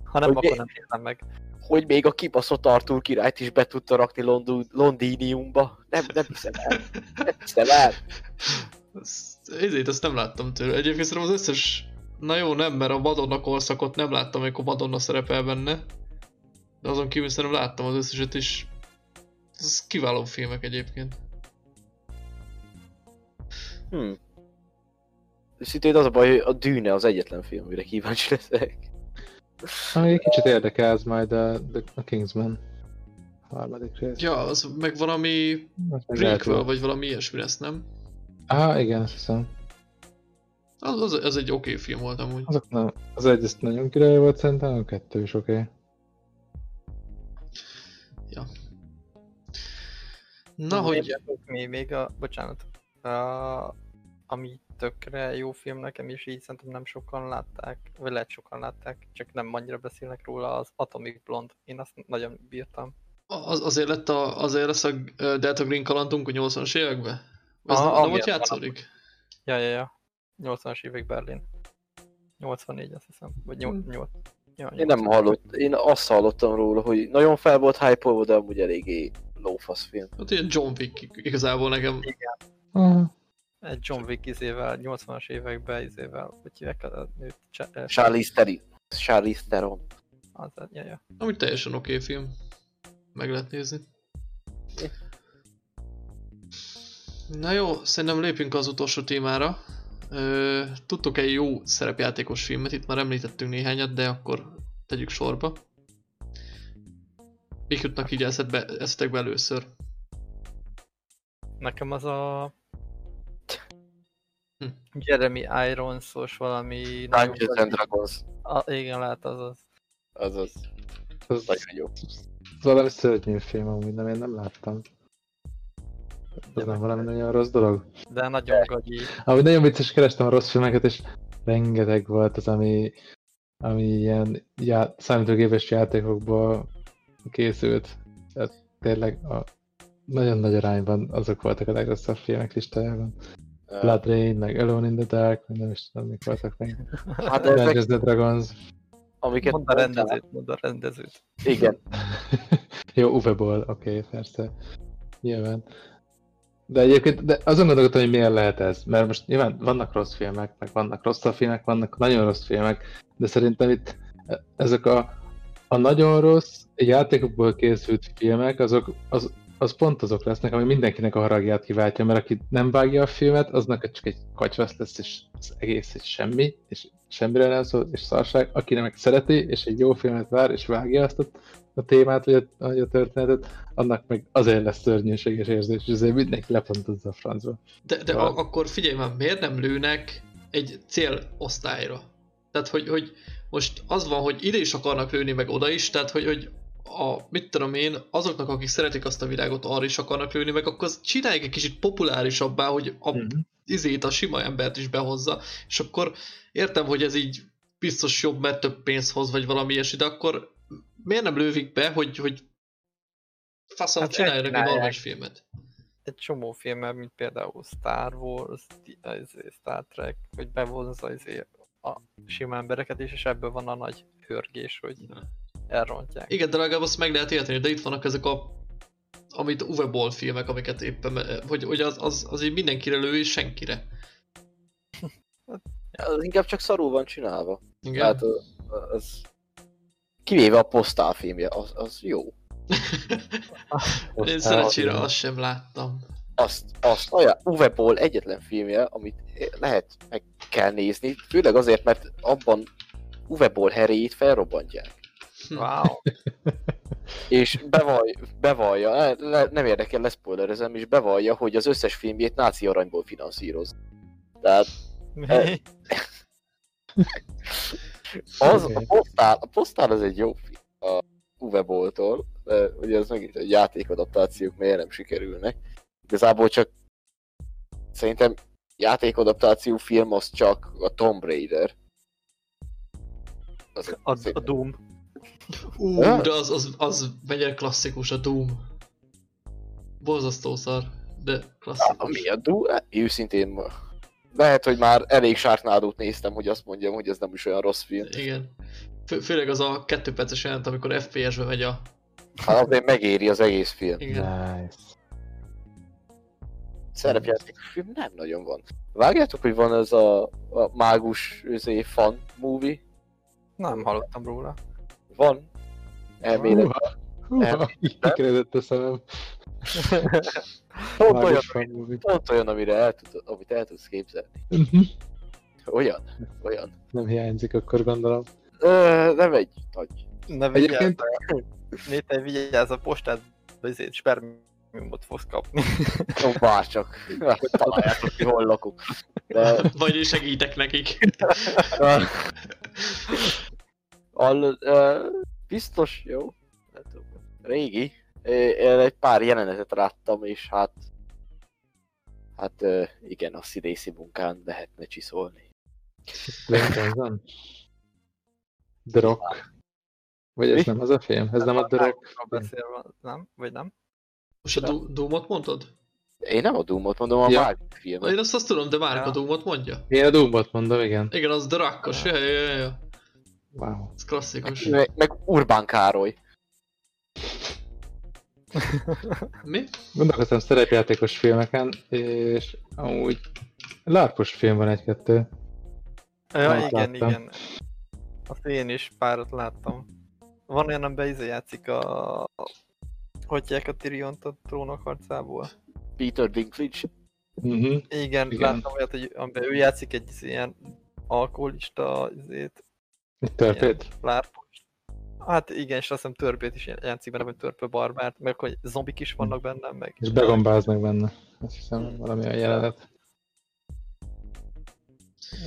Ha nem, Hogy akkor nem nézem meg. Hogy még a kibaszott Arthur királyt is be tudta rakni London, Londiniumba. Nem, nem hiszem el. Nem hiszem el. Ezért ezt nem láttam tőle. Egyébként szerintem az összes... Na jó, nem, mert a Madonna korszakot nem láttam, amikor Madonna szerepel benne. De azon kívül szerintem láttam az összeset is. Ez kiváló filmek egyébként. Hmm. Szintén az a baj, hogy a Dűne az egyetlen film, amire kíváncsi leszek. Ami egy kicsit érdekel, az majd a, a Kingsman. Harmadik rész. Ja, az meg valami prequel, vagy valami ilyesmi lesz, nem? Á, igen, azt hiszem. Az, az, az egy oké film volt amúgy. Azok na, az egy ezt nagyon király volt szerintem, a kettő is oké. Okay. Na, hogy... Mi még a... Bocsánat. A, ami tökre jó film nekem, és így szerintem nem sokan látták, vagy lehet sokan látták, csak nem annyira beszélnek róla, az Atomic Blonde. Én azt nagyon bírtam. Az, azért lett a, azért lesz a Delta Green kalandunk a 80-as években? Ez Aha, nem, nem ott játszódik? Ja, ja, ja. 80-as évek Berlin. 84 azt hiszem. Vagy 8. Hmm. 8. Ja, Én nem hallott, én azt hallottam róla, hogy nagyon fel volt hype de amúgy eléggé lófasz film. Hát ilyen John Wick igazából nekem. Ah, Egy John Wick izével, 80-as években izével, hogy hívják a nőt? Eh, Charlize Theron. Charlize Theron. Az, ja, ja. Amúgy teljesen oké film. Meg lehet nézni. Na jó, szerintem lépjünk az utolsó témára. Ö, tudtok egy jó szerepjátékos filmet? Itt már említettünk néhányat, de akkor tegyük sorba. Mik jutnak így eszetbe, eszetekbe először? Nekem az a... Hm. Jeremy Irons-os valami... Dungeons and Dragons. A, igen, lehet az az. Azaz. az, Nagyon jó. az valami szörnyű film, amúgy nem, én nem láttam. Ez nem valami nagyon rossz dolog. De nagyon gagyi. Amúgy nagyon vicces, kerestem a rossz filmeket, és rengeteg volt az, ami, ami ilyen já, számítógépes játékokból készült. Tehát tényleg a nagyon nagy arányban azok voltak a legrosszabb filmek listájában. Blood Rain, meg Alone in the Dark, nem is tudom, mik voltak még. Hát ezek, Dungeons the Dragons. amiket Mondd a rendezőt, mondd a rendezőt. Igen. *laughs* Jó, Uwe Boll, oké, okay, persze. Nyilván. De egyébként de azon gondolkodtam, hogy miért lehet ez. Mert most nyilván vannak rossz filmek, meg vannak rosszabb filmek, vannak nagyon rossz filmek, de szerintem itt ezek a, a nagyon rossz játékokból készült filmek, azok, az, az pont azok lesznek, ami mindenkinek a haragját kiváltja, mert aki nem vágja a filmet, aznak csak egy kacsvasz lesz, és az egész egy semmi, és semmire nem szól, és szarság. Aki meg szereti, és egy jó filmet vár, és vágja azt a, a témát, vagy a, vagy a történetet, annak meg azért lesz szörnyűséges érzés, és azért mindenki lepontozza a francba. De, de a, akkor figyelj már, miért nem lőnek egy célosztályra? Tehát, hogy, hogy most az van, hogy ide is akarnak lőni, meg oda is, tehát, hogy, hogy a, mit tudom én, azoknak, akik szeretik azt a világot, arra is akarnak lőni, meg akkor csinálják egy kicsit populárisabbá, hogy a Mhm. izét, a sima embert is behozza, és akkor értem, hogy ez így biztos jobb, mert több pénzt hoz, vagy valami ilyesmi, de akkor miért nem lővik be, hogy, hogy faszom, Hát csináljanak egy normális filmet? Egy csomó filmmel, mint például Star Wars, izé, Star Trek, hogy bevonza izé a sima embereket is, és ebből van a nagy hörgés, hogy elrontják. Igen, de legalább azt meg lehet érteni, de itt vannak ezek a amit Uwe Boll filmek, amiket éppen, hogy, hogy az, az, az így mindenkire lő és senkire. *laughs* Az inkább csak szarul van csinálva. Igen. Tehát az, az... Kivéve a postál filmje, az, az jó. Én szerencsére azt sem láttam. Azt, azt olyan Uwe Boll egyetlen filmje, amit lehet meg kell nézni, főleg azért, mert abban Uwe Boll heréjét felrobbantják. Wow. És bevaj, bevallja, ne- ne, nem érdekel, leszpoilerezem, és bevallja, hogy az összes filmjét náci aranyból finanszíroz. Tehát Mi? az, a, posztál, a posztál az egy jó film a Uwe Boll-tól, ugye az megint a játékadaptációk miért nem sikerülnek. Igazából csak szerintem játékadaptáció film az csak a Tomb Raider. Az, A, a Doom. Ú, Ja. de az, az, az mennyire klasszikus, a Doom. Borzasztó szar, de klasszikus. mi a Doom? Hát, Őszintén lehet, hogy már elég sárknádót néztem, hogy azt mondjam, hogy ez nem is olyan rossz film. Igen. Fő, főleg az a kettő perces jelent, amikor FPS-be megy a... Hát azért megéri az egész film. Igen. Nice. Szerepjáték film nem nagyon van. Vágjátok, hogy van ez a, a mágus üzé, fan movie? Nem hallottam róla. Van. Elmélet. Húha, húha, kikeredett a szemem. Pont olyan, movie. pont olyan, amire el tud, amit el tudsz képzelni. Mhm. Olyan, olyan. Nem hiányzik, akkor gondolom. Ö, nem egy nagy. Ne vigyázz, Egyébként Néte, vigyázz a postát, ezért spermiumot fogsz kapni. Ó, bárcsak. Találjátok ki, hol lakok. De, Vagy segítek nekik. *laughs* Hallod, ö, biztos jó. Nem tudom. Régi. Én egy pár jelenetet láttam, és hát... Hát ö, igen, a színészi munkán lehetne csiszolni. Dwayne Johnson. The Rock. Vagy ez Mi? nem az a film? Ez nem a The Rock? Nem? Vagy nem? Most a Doomot mondod? Én nem a Doomot mondom, a Ja. ja. filmet. Én azt, azt tudom, de Márk Ja. a Doomot mondja. Én a Doomot mondom, igen. Igen, az Rockos. Ja, ja, ja, ja. Wow. Ez klasszikus. Meg, meg Urbán Károly. Mi? Gondolkoztam szerepjátékos filmeken, és amúgy lárpos film van egy-kettő. Ja, igen, láttam. igen. Azt én is párat láttam. Van olyan, amiben izé játszik a... Hogy a Tyrion-t a trónok harcából? Peter Dinklage. Mhm. Igen, Igen. láttam olyat, hogy amiben ő játszik egy izé ilyen alkoholista izét, törpét. lárpos. Hát igen, és azt hiszem törpét is játszik benne, vagy törpe barbárt, meg hogy zombik is vannak benne, meg... És begombáznak benne. Azt hiszem, valami a jelenet.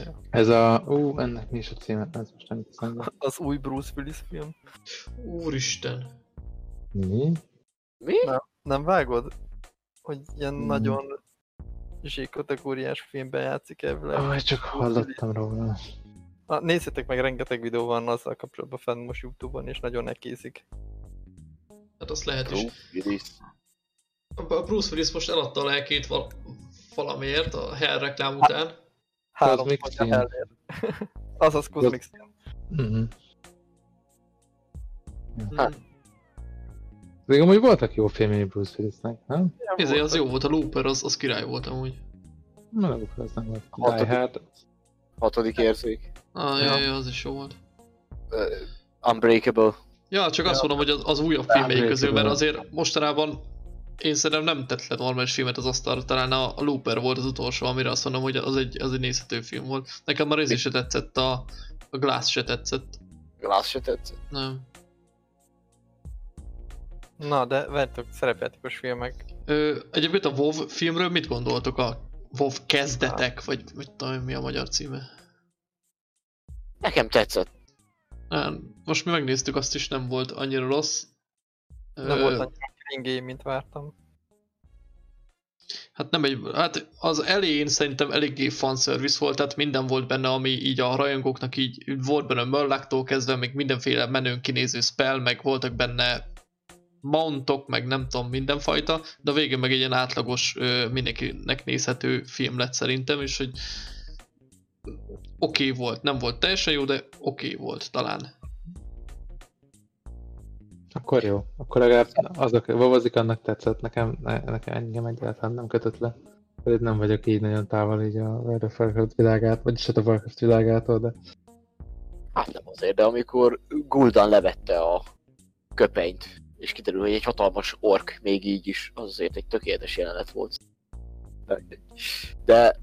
Ja. Ez a... Ú, ennek mi is a címe? Ez most nem hiszem. Az új Bruce Willis film. Úristen. Mi? Mi? Nem vágod? Hogy ilyen Hmm. nagyon Z-kategóriás filmben játszik elvileg. Ó, csak hallottam róla. Na, nézzétek meg, rengeteg videó van azzal kapcsolatban fenn most Youtube-on, és nagyon nekézik. Hát azt lehet is. Bruce Willis. A Bruce Willis most eladta a lelkét val- valamiért a Hell reklám után. Három pontja Sin. ellér. Azaz Cosmic Sin. Mhm. Hát. Még amúgy voltak jó filmjei Bruce Willisnek, nem? Ez az jó volt, a Looper, az, az király volt amúgy. Nem, az nem volt. Die Hard. Hatodik érzék. Ah, Ja. ja, az is jó volt. Uh, Unbreakable. Ja, csak azt Ja. mondom, hogy az, az újabb Emlékszem, közül, mert azért mostanában én szerintem nem tett le normális filmet az asztalra, talán a, Looper volt az utolsó, amire azt mondom, hogy az egy, az egy nézhető film volt. Nekem már ez is se tetszett, a, a Glass se tetszett. Glass se tetszett. Nem. Na, de várjátok, szerepjátékos filmek. Ö, egyébként a WoW filmről mit gondoltok? A WoW kezdetek, vagy, vagy tudom mi a magyar címe? Nekem tetszett. Nem, most mi megnéztük, azt is nem volt annyira rossz. Nem Ö, volt annyira cringy, mint vártam. Hát nem egy, hát az elején szerintem eléggé fanservice volt, tehát minden volt benne, ami így a rajongóknak így volt benne Mörláktól kezdve, még mindenféle menőn kinéző spell, meg voltak benne mountok, meg nem tudom, mindenfajta, de a végén meg egy ilyen átlagos, mindenkinek nézhető film lett szerintem, és hogy oké okay volt, nem volt teljesen jó, de oké okay volt talán. Akkor jó. Akkor legalább azok, Vovozik annak tetszett, nekem, ne, nekem engem egyáltalán nem kötött le. Pedig nem vagyok így nagyon távol így a World of Warcraft világát, vagyis hát a Warcraft világától, de Hát nem azért, de amikor Guldan levette a köpenyt, és kiderül, hogy egy hatalmas ork még így is, az azért egy tökéletes jelenet volt. De,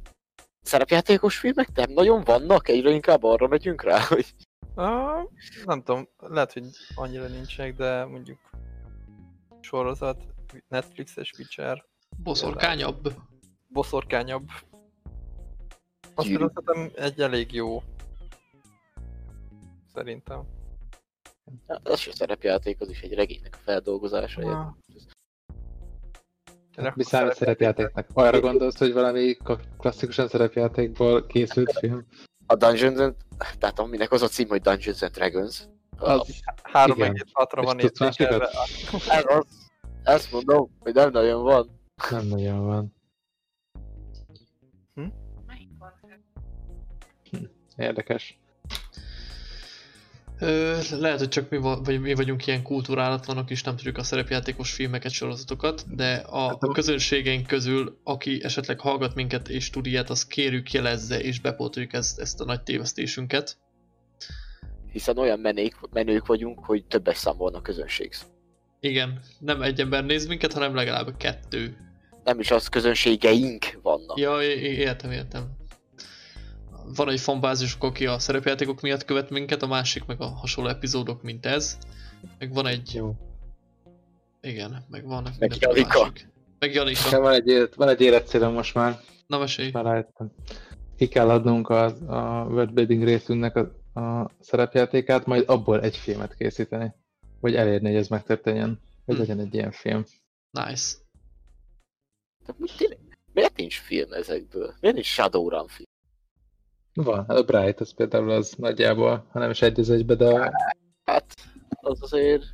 szerepjátékos filmek nem nagyon vannak, egyre inkább arra megyünk rá, *laughs* hogy Ah, nem tudom, lehet, hogy annyira nincsenek, de mondjuk sorozat, Netflixes Witcher, Boszorkányabb. boszorkányabb. Azt például szerintem egy elég jó. Szerintem. Az se szerepjáték, az is egy regénynek a feldolgozása. Ah. mi számít szerepjátéknak? Arra gondolsz, hogy valami klasszikusan szerepjátékból készült film? A Dungeons and, tehát aminek az a cím, hogy Dungeons and Dragons. Az, Három Igen. egész hatra És van. Ez az, ezt mondom, hogy nem nagyon van. nem nagyon van. Érdekes. Ö, lehet, hogy csak mi, va- vagy mi vagyunk ilyen kulturálatlanok, és nem tudjuk a szerepjátékos filmeket, sorozatokat, de a, Hát a közönségeink közül, aki esetleg hallgat minket és tud ilyet, az kérjük jelezze, és bepótoljuk ezt, ezt a nagy tévesztésünket. Hiszen olyan menék, menők vagyunk, hogy többes számban a közönség. Igen, nem egy ember néz minket, hanem legalább kettő. Nem is az közönségeink vannak. Ja, értem, értem. Van egy fanbázisuk, aki a szerepjátékok miatt követ minket, a másik meg a hasonló epizódok, mint ez. Meg van egy... Jó. Igen, meg van Meg Janika. másik. Meg Janika. Nekem van egy, van egy életcélom most már. Na mesélj. Már rájöttem. Ki kell adnunk a, a worldbuilding részünknek a, a szerepjátékát, majd abból egy filmet készíteni. Vagy elérni, hogy ez megtörténjen. Hogy Hm. legyen egy ilyen film. Nice. De mi- tényleg, miért nincs film ezekből? Miért nincs Shadowrun film? Van, a Bright, az például az nagyjából, ha nem is egy az egybe, de Hát, az azért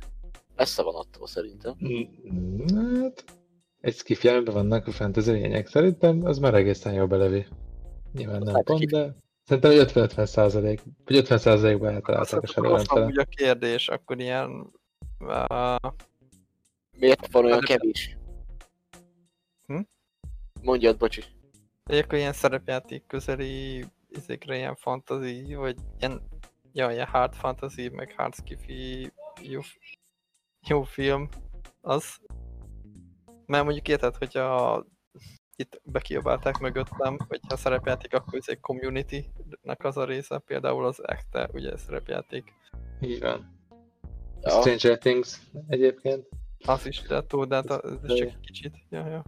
messze van attól szerintem. Mm, hát, egy skiff jelenben vannak a fantasy lények. Szerintem az már egészen jó belevi. Nyilván nem Hát, pont, ki- de szerintem egy 50-50 százalék, vagy 50 százalékban eltalálták a az amúgy a kérdés, akkor ilyen... Uh, Miért van olyan Hát- kevés? Hm? Mondjad, bocsi. akkor ilyen szerepjáték közeli izékre ilyen fantasy, vagy ilyen, ja, ilyen hard fantasy, meg hard skiffy jó, jó film, az. Mert mondjuk érted, hogyha itt bekiabálták mögöttem, hogy ha szerepjáték, akkor ez egy community-nek az a része, például az ekte, ugye szerepjáték. Így van. Ja. Stranger Things egyébként. Az is lehet túl, de hát az ez csak egy kicsit. Ja, ja.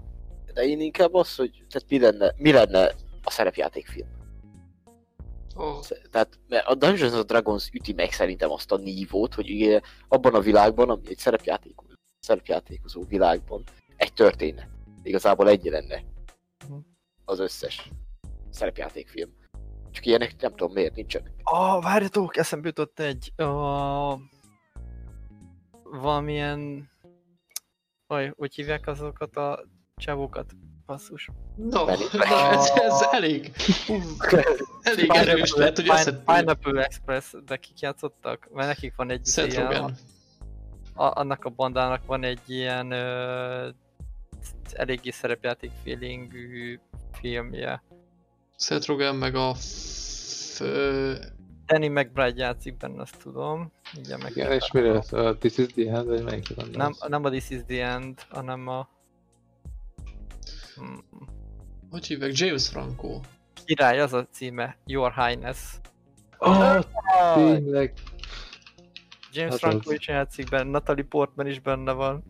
De én inkább az, hogy tehát mi lenne, mi lenne a szerepjátékfilm. Oh, Tehát mert a Dungeons and Dragons üti meg szerintem azt a nívót, hogy ugye abban a világban, ami egy szerepjátékos, szerepjátékozó világban, egy történet. Igazából egy lenne Mhm. az összes szerepjátékfilm. Csak ilyenek nem tudom miért nincsenek. Ah, várjatok, eszembe jutott egy... Uh, valamilyen... Aj, hogy hívják azokat a csávókat? Basszus. no, *laughs* ez, ez elég, *laughs* elég erős lett, hogy össze... Pineapple Express, de kik játszottak? Mert nekik van egy Seth ilyen, Rogen. a, annak a bandának van egy ilyen uh, eléggé szerepjáték feelingű filmje. Seth Rogen meg a... F... ö, Danny McBride játszik benne, azt tudom. Igen, meg Igen, és mire lesz? A This is the End, vagy melyik van? nem, nem a This is the End, hanem a... Hmm. Hogy hívják? James Franco. Király, az a címe, Your Highness. Oh, tényleg. James Az Franco az. is játszik benne, Natalie Portman is benne van.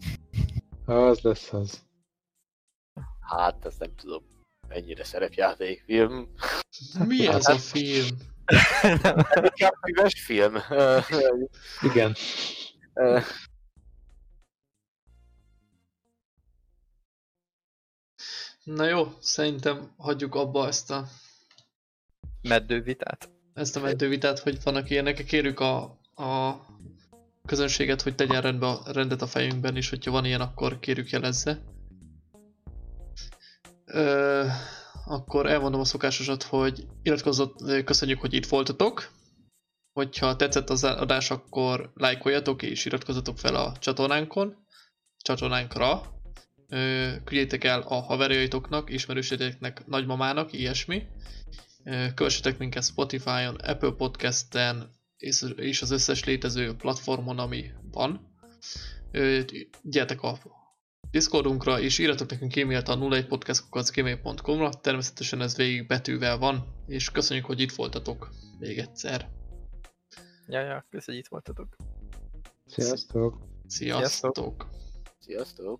Az lesz az. Hát, ezt nem tudom. Ennyire szerepjátékfilm. Mi ez a film? Inkább füves film. Ö, Igen. Na jó, szerintem hagyjuk abba ezt a, Meddő ezt a meddővitát, hogy vannak ilyenek. Kérjük a, a közönséget, hogy tegyen rendbe a, rendet a fejünkben, és hogyha van ilyen, akkor kérjük jelezze. Ö, akkor elmondom a szokásosat, hogy iratkozott, köszönjük, hogy itt voltatok. Hogyha tetszett az adás, akkor lájkoljatok és iratkozzatok fel a csatornánkon, csatornánkra. Ö, küldjétek el a haverjaitoknak, ismerősödéknek, nagymamának, ilyesmi. Ö, Kövessetek minket Spotify-on, Apple Podcast-en, és és az összes létező platformon, ami van. Ö, Gyertek a Discordunkra, és írjatok nekünk e-mailt a 01podcast.gmail.com-ra, természetesen ez végig betűvel van, és köszönjük, hogy itt voltatok még egyszer. Ja, ja, kösz, hogy itt voltatok. Sziasztok. Sziasztok! Sziasztok.